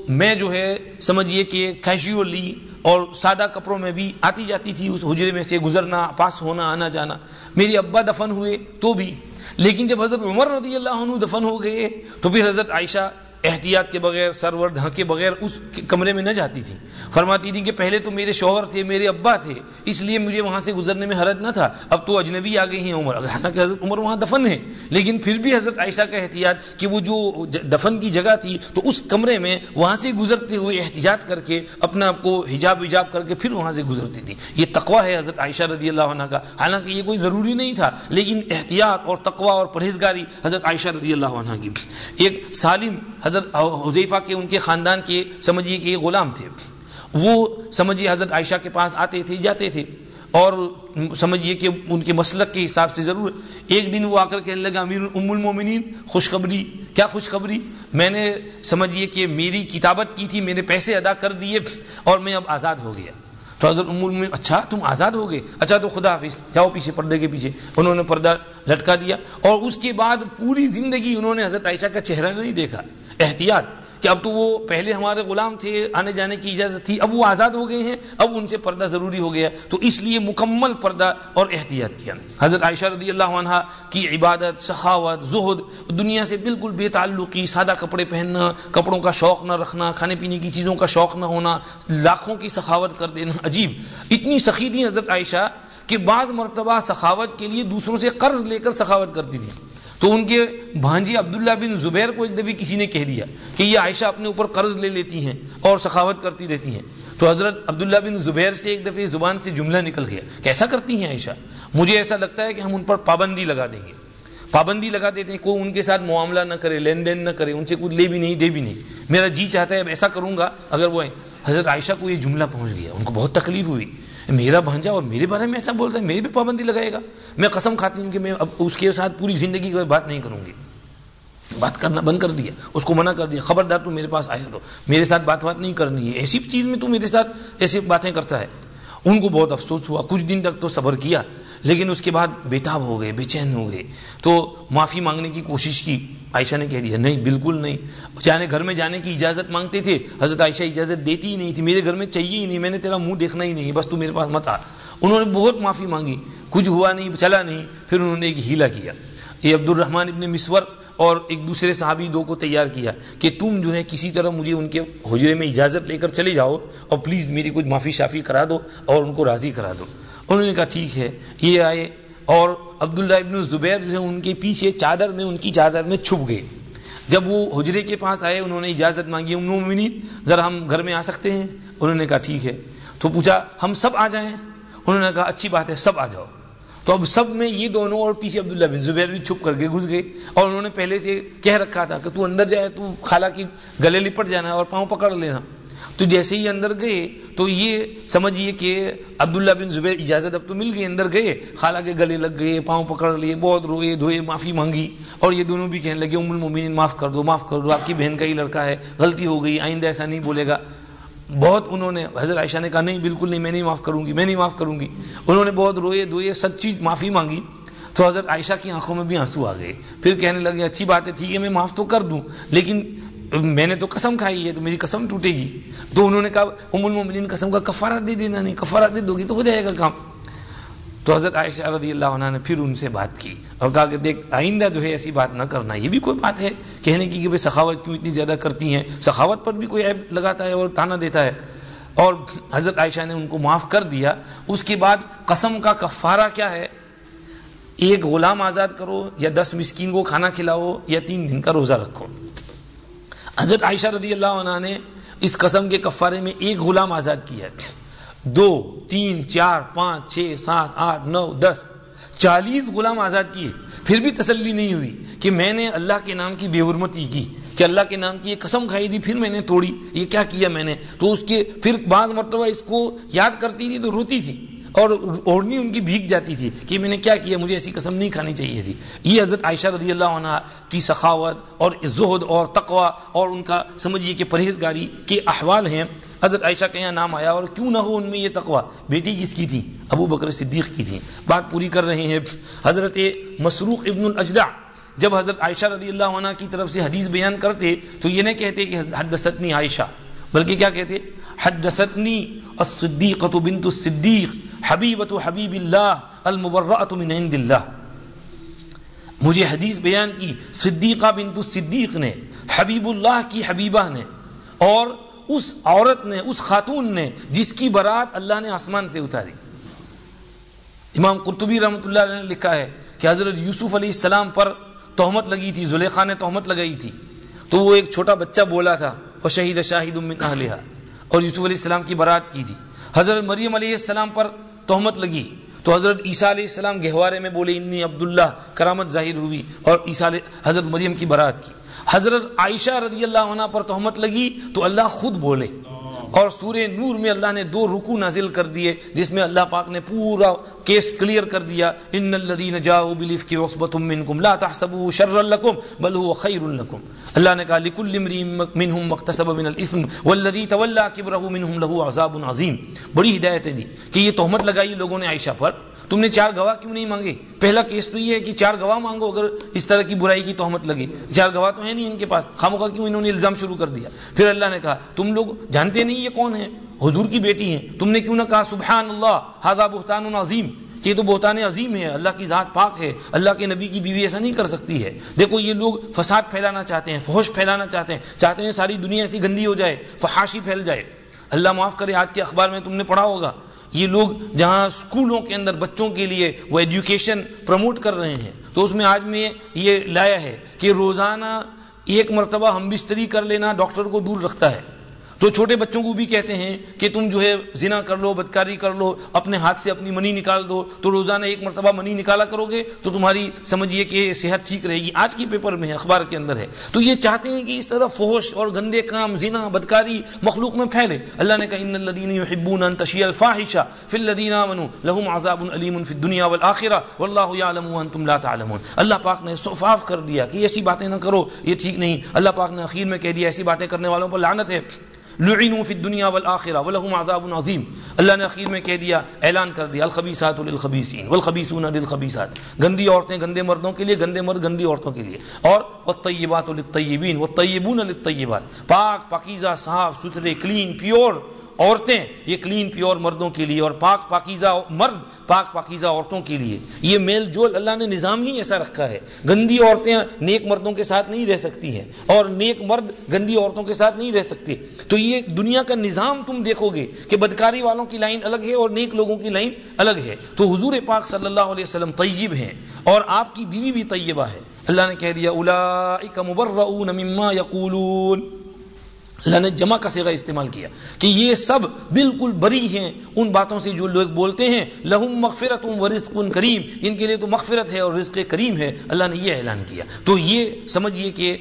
میں جو ہے سمجھیے کہ کیجولی اور سادہ کپڑوں میں بھی آتی جاتی تھی، اس حجرے میں سے گزرنا، پاس ہونا، آنا جانا۔ میری ابا دفن ہوئے تو بھی۔ لیکن جب حضرت عمر رضی اللہ عنہ دفن ہو گئے تو پھر حضرت عائشہ احتیاط کے بغیر، سرور ڈھانکے بغیر اس کمرے میں نہ جاتی تھی۔ فرماتی تھی کہ پہلے تو میرے شوہر تھے، میرے ابا تھے، اس لیے مجھے وہاں سے گزرنے میں حرج نہ تھا۔ اب تو اجنبی آ گئی ہیں عمر۔ حالانکہ حضرت عمر وہاں دفن ہے لیکن پھر بھی حضرت عائشہ کا احتیاط کہ وہ جو دفن کی جگہ تھی، تو اس کمرے میں وہاں سے گزرتے ہوئے احتیاط کر کے اپنا آپ کو حجاب وجاب کر کے پھر وہاں سے گزرتی تھی۔ یہ تقوا ہے حضرت عائشہ رضی اللہ عنہ کا۔ حالانکہ یہ کوئی ضروری نہیں تھا، لیکن احتیاط اور تقوا اور پرہیزگاری حضرت عائشہ رضی اللہ عنہ کی۔ ایک سالم حضرت حضیفہ کے ان کے خاندان کے سمجھیے کہ غلام تھے۔ وہ سمجھیے حضرت عائشہ کے پاس آتے تھے، جاتے تھے۔ اور سمجھیے کہ ان کے مسلک کے حساب سے ضرور ایک دن وہ آ کر کہنے لگا، امیر ام المومنین، خوشخبری۔ کیا خوشخبری؟ میں نے سمجھیے کہ میری کتابت کی تھی، میں نے پیسے ادا کر دیے اور میں اب آزاد ہو گیا۔ تو حضرت ام المومنین اچھا تم آزاد ہو گئے۔ اچھا تو خدا حافظ، جاؤ پیچھے پردے کے پیچھے۔ انہوں نے پردہ لٹکا دیا۔ اور اس کے بعد پوری زندگی انہوں نے حضرت عائشہ کا چہرہ نہیں دیکھا۔ احتیاط کہ اب تو وہ پہلے ہمارے غلام تھے، آنے جانے کی اجازت تھی، اب وہ آزاد ہو گئے ہیں، اب ان سے پردہ ضروری ہو گیا، تو اس لیے مکمل پردہ اور احتیاط کیا۔ حضرت عائشہ رضی اللہ عنہ کی عبادت سخاوت زہد، دنیا سے بالکل بے تعلقی، سادہ کپڑے پہننا، کپڑوں کا شوق نہ رکھنا، کھانے پینے کی چیزوں کا شوق نہ ہونا، لاکھوں کی سخاوت کر دینا، عجیب۔ اتنی سخی تھی حضرت عائشہ کہ بعض مرتبہ سخاوت کے لیے دوسروں سے قرض لے کر سخاوت کرتی تھی۔ تو ان کے بھانجی عبداللہ بن زبیر کو ایک دفعہ کسی نے کہہ دیا کہ یہ عائشہ اپنے اوپر قرض لے لیتی ہیں اور سخاوت کرتی رہتی ہیں۔ تو حضرت عبداللہ بن زبیر سے ایک دفعہ زبان سے جملہ نکل گیا۔ کیسا کرتی ہیں عائشہ؟ مجھے ایسا لگتا ہے کہ ہم ان پر پابندی لگا دیں گے۔ پابندی لگا دیتے ہیں کوئی ان کے ساتھ معاملہ نہ کرے، لین دین نہ کرے، ان سے کچھ لے بھی نہیں، دے بھی نہیں۔ میرا جی چاہتا ہے اب ایسا کروں گا، اگر وہ حضرت عائشہ کو یہ جملہ پہنچ گیا، ان کو بہت تکلیف ہوئی۔ میرا بھانجا اور میرے بارے میں ایسا بولتا ہے، میری بھی پابندی لگائے گا۔ میں قسم کھاتی ہوں کہ میں اب اس کے ساتھ پوری زندگی کی بات نہیں کروں گی۔ بات کرنا بند کر دیا، اس کو منع کر دیا، خبردار تو میرے پاس آیا تو میرے ساتھ بات بات نہیں کرنی ہے۔ ایسی چیز میں تو میرے ساتھ ایسی باتیں کرتا ہے۔ ان کو بہت افسوس ہوا، کچھ دن تک تو صبر کیا، لیکن اس کے بعد بےتاب ہو گئے، بے چین ہو گئے۔ تو معافی مانگنے کی کوشش کی۔ عائشہ نے کہہ دیا، نہیں، بالکل نہیں. چاہے گھر میں جانے کی اجازت مانگتے تھے، حضرت عائشہ اجازت دیتی ہی نہیں تھی، میرے گھر میں چاہیے ہی نہیں، میں نے تیرا منہ دیکھنا ہی نہیں بس تو میرے پاس مت آ. انہوں نے بہت معافی مانگی، کچھ ہوا نہیں، چلا نہیں، پھر انہوں نے ایک ہیلا کیا۔ یہ عبد الرحمان ابن مسور اور ایک دوسرے صحابی دو کو تیار کیا کہ تم جو ہے کسی طرح مجھے ان کے حجرے میں اجازت لے کر چلے جاؤ اور پلیز میری کچھ معافی شافی کرا دو اور ان کو راضی کرا دو۔ انہوں نے کہا، ٹھیک ہے۔ یہ آئے اور عبداللہ ابن زبیر جو ہے ان کے پیچھے چادر میں، ان کی چادر میں چھپ گئے۔ جب وہ حجرے کے پاس آئے، انہوں نے اجازت مانگی منی ذرا ہم گھر میں آ سکتے ہیں؟ انہوں نے کہا، ٹھیک ہے۔ تو پوچھا، ہم سب آ جائیں؟ انہوں نے کہا، اچھی بات ہے، سب آ جاؤ۔ تو اب سب میں یہ دونوں اور پیچھے عبداللہ بن زبیر بھی چھپ کر کے گھس گئے۔ اور انہوں نے پہلے سے کہہ رکھا تھا کہ تو اندر جائے، تو خالہ کی گلے لپٹ جانا اور پاؤں پکڑ لینا۔ تو جیسے ہی اندر گئے، تو یہ سمجھیے کہ عبداللہ بن زبیر اجازت اب تو مل گئی اندر گئے۔ خالہ کے گلے لگ گئے، پاؤں پکڑ لیے، بہت روئے، دھوئے، معافی مانگی۔ اور یہ دونوں بھی کہنے لگے، ام المومنین، معاف کر دو، معاف کر دو، آپ کی بہن کا ہی لڑکا ہے، غلطی ہو گئی، آئندہ ایسا نہیں بولے گا۔ بہت انہوں نے، حضرت عائشہ نے کہا، نہیں، بالکل نہیں، میں نہیں معاف کروں گی، میں نہیں معاف کروں گی۔ انہوں نے بہت روئے، دھوئے سچی معافی مانگی۔ تو حضرت عائشہ کی آنکھوں میں بھی آنسو آ گئے۔ پھر کہنے لگے، اچھی بات ہے، ٹھیک ہے، میں معاف تو کر دوں، لیکن میں نے تو قسم کھائی ہے تو میری قسم ٹوٹے گی۔ تو انہوں نے کہا، ام المومنین قسم کا کفارہ دے دینا نہیں، کفارہ دے دو گی تو ہو جائے گا کام۔ تو حضرت عائشہ رضی اللہ عنہ نے پھر ان سے بات کی اور کہا کہ دیکھ، آئندہ جو ہے ایسی بات نہ کرنا، یہ بھی کوئی بات ہے کہنے کی کہ بھائی سخاوت کیوں اتنی زیادہ کرتی ہیں؟ سخاوت پر بھی کوئی عیب لگاتا ہے اور تانا دیتا ہے۔ اور حضرت عائشہ نے ان کو معاف کر دیا۔ اس کے بعد قسم کا کفارہ کیا ہے؟ ایک غلام آزاد کرو یا دس مسکین کو کھانا کھلاؤ یا تین دن کا روزہ رکھو۔ حضرت عائشہ رضی اللہ عنہ نے اس قسم کے کفارے میں ایک غلام آزاد کیا دو، تین، چار، پانچ، چھ، سات، آٹھ، نو، دس، چالیس غلام آزاد کیے۔ پھر بھی تسلی نہیں ہوئی کہ میں نے اللہ کے نام کی بے حرمتی کی، کہ اللہ کے نام کی یہ قسم کھائی تھی، پھر میں نے توڑی۔ یہ کیا کیا میں نے؟ تو اس کے پھر بعض مرتبہ اس کو یاد کرتی تھی تو روتی تھی۔ اور اوڑھنی ان کی بھیگ جاتی تھی کہ میں نے کیا کیا، مجھے ایسی قسم نہیں کھانی چاہیے تھی۔ یہ حضرت عائشہ رضی اللہ عنہ کی سخاوت اور زہد اور تقوا اور ان کا سمجھیے کہ پرہیزگاری کے احوال ہیں۔ حضرت عائشہ کا یہاں نام آیا اور کیوں نہ ہو ان میں یہ تقوا بیٹی کس کی تھی؟ ابو بکر صدیق کی تھی۔ بات پوری کر رہے ہیں۔ حضرت مسروق ابن الاجدع، جب حضرت عائشہ رضی اللہ عنہ کی طرف سے حدیث بیان کرتے تو یہ نہیں کہتے کہ حدثتنی عائشہ، بلکہ کیا کہتے؟ حدثتنی الصدیقۃ بنت الصدیق۔ حبیبۃ حبیب اللہ المبرأۃ من عند اللہ مجھے حدیث بیان کی، صدیقہ بنت الصدیق نے حبیب اللہ کی حبیبہ نے، اور اس عورت نے، اس خاتون نے، جس کی برات اللہ نے آسمان سے اتاری۔ امام قرطبی رحمۃ اللہ علیہ نے لکھا ہے کہ حضرت یوسف علیہ السلام پر تہمت لگی تھی، زلیخا نے تہمت لگائی تھی۔ تو وہ ایک چھوٹا بچہ بولا تھا اور شہید شاہد من اہلہا اور یوسف علیہ السلام کی برات کی تھی۔ حضرت مریم علیہ السلام پر تہمت لگی۔ تو حضرت عیسیٰ علیہ السلام گہوارے میں بولے، انی عبداللہ، کرامت ظاہر ہوئی اور عیسیٰ حضرت مریم کی برات کی۔ حضرت عائشہ رضی اللہ عنہ پر تہمت لگی تو اللہ خود بولے۔ اور سورہ نور میں اللہ نے دو رکو نازل کر دیے، جس میں اللہ پاک نے پورا کیس کلیئر کر دیا ان الذين جاءوا بالافك عصبه منكم لا تحسبوا شرا لكم، بل هو خير لكم. اللہ نے کہا، لكل امرئ منهم مكتسب من الاثم والذي تولى كبره منهم له عذاب عظيم. بڑی ہدایتیں دی جی، کہ یہ تہمت لگائی لوگوں نے عائشہ پر تم نے چار گواہ کیوں نہیں مانگے؟ پہلا کیس تو یہ ہے کہ چار گواہ مانگو، اگر اس طرح کی برائی کی تہمت لگی۔ چار گواہ تو ہے نہیں ان کے پاس۔ خامخواہ کیوں انہوں نے الزام شروع کر دیا؟ پھر اللہ نے کہا، تم لوگ جانتے نہیں یہ کون ہے حضور کی بیٹی ہیں۔ تم نے کیوں نہ کہا سبحان اللہ ہاضا بہتان عظیم۔ کہ یہ تو بہتان عظیم ہے، اللہ کی ذات پاک ہے، اللہ کے نبی کی بیوی ایسا نہیں کر سکتی ہے۔ دیکھو، یہ لوگ فساد پھیلانا چاہتے ہیں فوش پھیلانا چاہتے ہیں۔ چاہتے ہیں ساری دنیا ایسی گندی ہو جائے، فحاشی پھیل جائے۔ اللہ معاف کرے، آج کے اخبار میں تم نے پڑھا ہوگا۔ یہ لوگ جہاں اسکولوں کے اندر بچوں کے لیے وہ ایجوکیشن پروموٹ کر رہے ہیں۔ تو اس میں آج میں یہ لایا ہے کہ روزانہ ایک مرتبہ ہم بستری کر لینا ڈاکٹر کو دور رکھتا ہے۔ تو چھوٹے بچوں کو بھی کہتے ہیں کہ تم جو ہے زنا کر لو، بدکاری کر لو، اپنے ہاتھ سے اپنی منی نکال دو، تو روزانہ ایک مرتبہ منی نکالا کرو گے تو تمہاری سمجھیے کہ صحت ٹھیک رہے گی۔ آج کی پیپر میں ہے اخبار کے اندر ہے۔ تو یہ چاہتے ہیں کہ اس طرح فوش اور گندے کام، زنا، بدکاری مخلوق میں پھیلے۔ اللہ نے کہا، ان الذين يحبون ان تشيع الفاحشه في الذين امنوا لهم عذاب اليم في الدنيا والاخره والله يعلم وانتم لا تعلمون۔ اللہ پاک نے صفاف کر دیا کہ ایسی باتیں نہ کرو، یہ ٹھیک نہیں۔ اللہ پاک نے اخیر میں کہہ دیا، ایسی باتیں کرنے والوں پر لعنت ہے۔ لعنوا فی الدنیا والآخرہ ولہم عذاب عظیم۔ اللہ نے اخیر میں کہہ دیا، اعلان کر دیا، الخبیثات للخبیثین والخبیثون للخبیثات۔ گندی عورتیں گندے مردوں کے لیے، گندے مرد گندی عورتوں کے لیے۔ اور والطیبات للطیبین والطیبون للطیبات پاک، پاکیزہ، صاف، ستھرے، کلین، پیور۔ عورتیں، یہ کلین پیور مردوں کے لیے اور پاک پاکیزہ مرد، پاک پاکیزہ عورتوں کے لیے۔ یہ میل جول اللہ نے نظام ہی ایسا رکھا ہے۔ گندی عورتیں نیک مردوں کے ساتھ نہیں رہ سکتی ہیں اور نیک مرد گندی عورتوں کے ساتھ نہیں رہ سکتے۔ تو یہ دنیا کا نظام تم دیکھو گے کہ بدکاری والوں کی لائن الگ ہے اور نیک لوگوں کی لائن الگ ہے۔ تو حضور پاک صلی اللہ علیہ وسلم طیب ہیں اور آپ کی بیوی بھی طیبہ ہے۔ اللہ نے کہہ دیا اولئک مبرؤون مما یقولون. اللہ نے جمع کا سیغہ استعمال کیا کہ یہ سب بالکل بری ہیں، ان باتوں سے جو لوگ بولتے ہیں، لہم مغفرت و رزق کریم، ان کے لیے تو مغفرت ہے اور رزق کریم ہے، اللہ نے یہ اعلان کیا۔ تو یہ سمجھیے کہ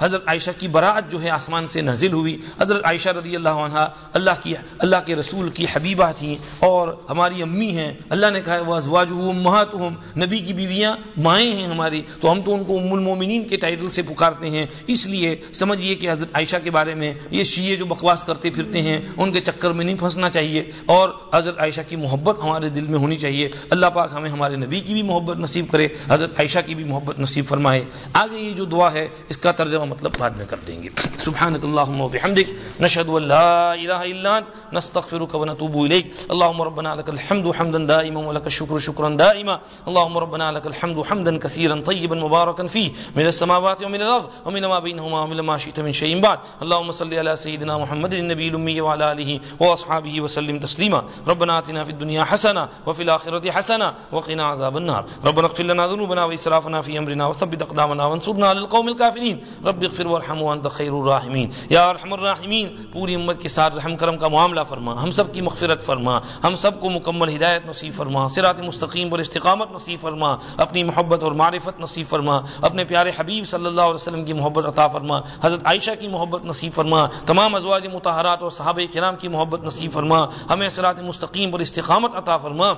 حضرت عائشہ کی برات جو ہے آسمان سے نازل ہوئی۔ حضرت عائشہ رضی اللہ عنہ اللہ کی، اللہ کے رسول کی حبیبہ تھیں اور ہماری امی ہیں۔ اللہ نے کہا وہ ازواج مہات نبی کی بیویاں مائیں ہیں ہماری، تو ہم تو ان کو ام المومنین کے ٹائٹل سے پکارتے ہیں۔ اس لیے سمجھیے کہ حضرت عائشہ کے بارے میں یہ شیعہ جو بکواس کرتے پھرتے ہیں، ان کے چکر میں نہیں پھنسنا چاہیے۔ اور حضرت عائشہ کی محبت ہمارے دل میں ہونی چاہیے۔ اللہ پاک ہمیں ہمارے نبی کی بھی محبت نصیب کرے، حضرت عائشہ کی بھی محبت نصیب فرمائے۔ آگے یہ جو دعا ہے، اس کا ترجمہ مطلب بعد میں کر دیں گے۔ سبحانك اللهم وبحمدك نشهد ان لا اله الا انت نستغفرك ونتوب اليك اللهم ربنا لك الحمد حمدا دائما ولك الشكر شكرا دائما۔ اللهم ربنا لك الحمد حمدا كثيرا طيبا مباركا فيه من السماوات ومن الارض ومن ما بينهما ومن ما شئت من شيء بعد۔ اللهم صل على سيدنا محمد النبي الامي وعلى اله واصحابه وسلم تسليما ربنا آتنا في الدنيا حسنة وفي الآخرة حسنة وقنا عذاب النار. ربنا اغفر لنا ذنوبنا وإسرافنا في أمرنا وثبت أقدامنا وانصرنا على القوم الكافرين رب اغفر وارحم وانت خير الراحمين یا ارحم الراحمین، پوری امت کے ساتھ رحم کرم کا معاملہ فرما. ہم سب کی مغفرت فرما. ہم سب کو مکمل ہدایت نصیب فرما. صراط مستقیم اور استقامت نصیب فرما. اپنی محبت اور معرفت نصیب فرما. اپنے پیارے حبیب صلی اللہ علیہ وسلم کی محبت عطا فرما. حضرت عائشہ کی محبت نصیب فرما. فرما، تمام ازواج متحرات اور صحابہ کرام کی محبت نصیب فرما، ہمیں سرات مستقیم پر استقامت عطا فرما۔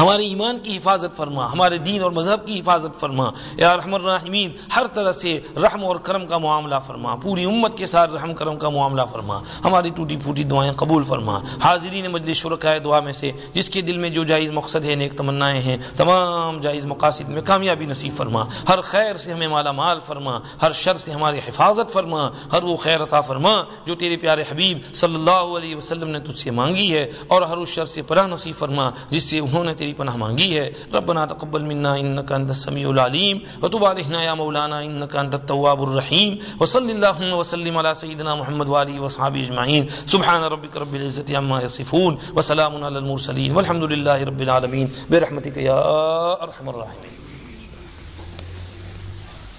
ہمارے ایمان کی حفاظت فرما، ہمارے دین اور مذہب کی حفاظت فرما۔ یا رحم الرحمین ہر طرح سے رحم اور کرم کا معاملہ فرما۔ پوری امت کے ساتھ رحم کرم کا معاملہ فرما۔ ہماری ٹوٹی پھوٹی دعائیں قبول فرما۔ حاضرین مجلس شرکائے دعا میں سے، جس کے دل میں جو جائز مقصد ہے، نیک تمنائیں ہیں، تمام جائز مقاصد میں کامیابی نصیب فرما۔ ہر خیر سے ہمیں مالا مال فرما، ہر شر سے ہماری حفاظت فرما۔ ہر وہ خیر عطا فرما جو تیرے پیارے حبیب صلی اللہ علیہ وسلم نے تجھ سے مانگی ہے، اور ہر اس شر سے پناہ نصیب فرما، جس سے انہوں جنہوں نے تیری پناہ مانگی ہے۔ ربنا تقبل منا انك انت السميع العليم وتب علينا يا مولانا انك انت التواب الرحيم وصلى اللهم وسلم على سيدنا محمد وعلى واصحابه اجمعين سبحان ربك رب العزه عما يصفون وسلام على المرسلين والحمد لله رب العالمين برحمتك يا ارحم الراحمين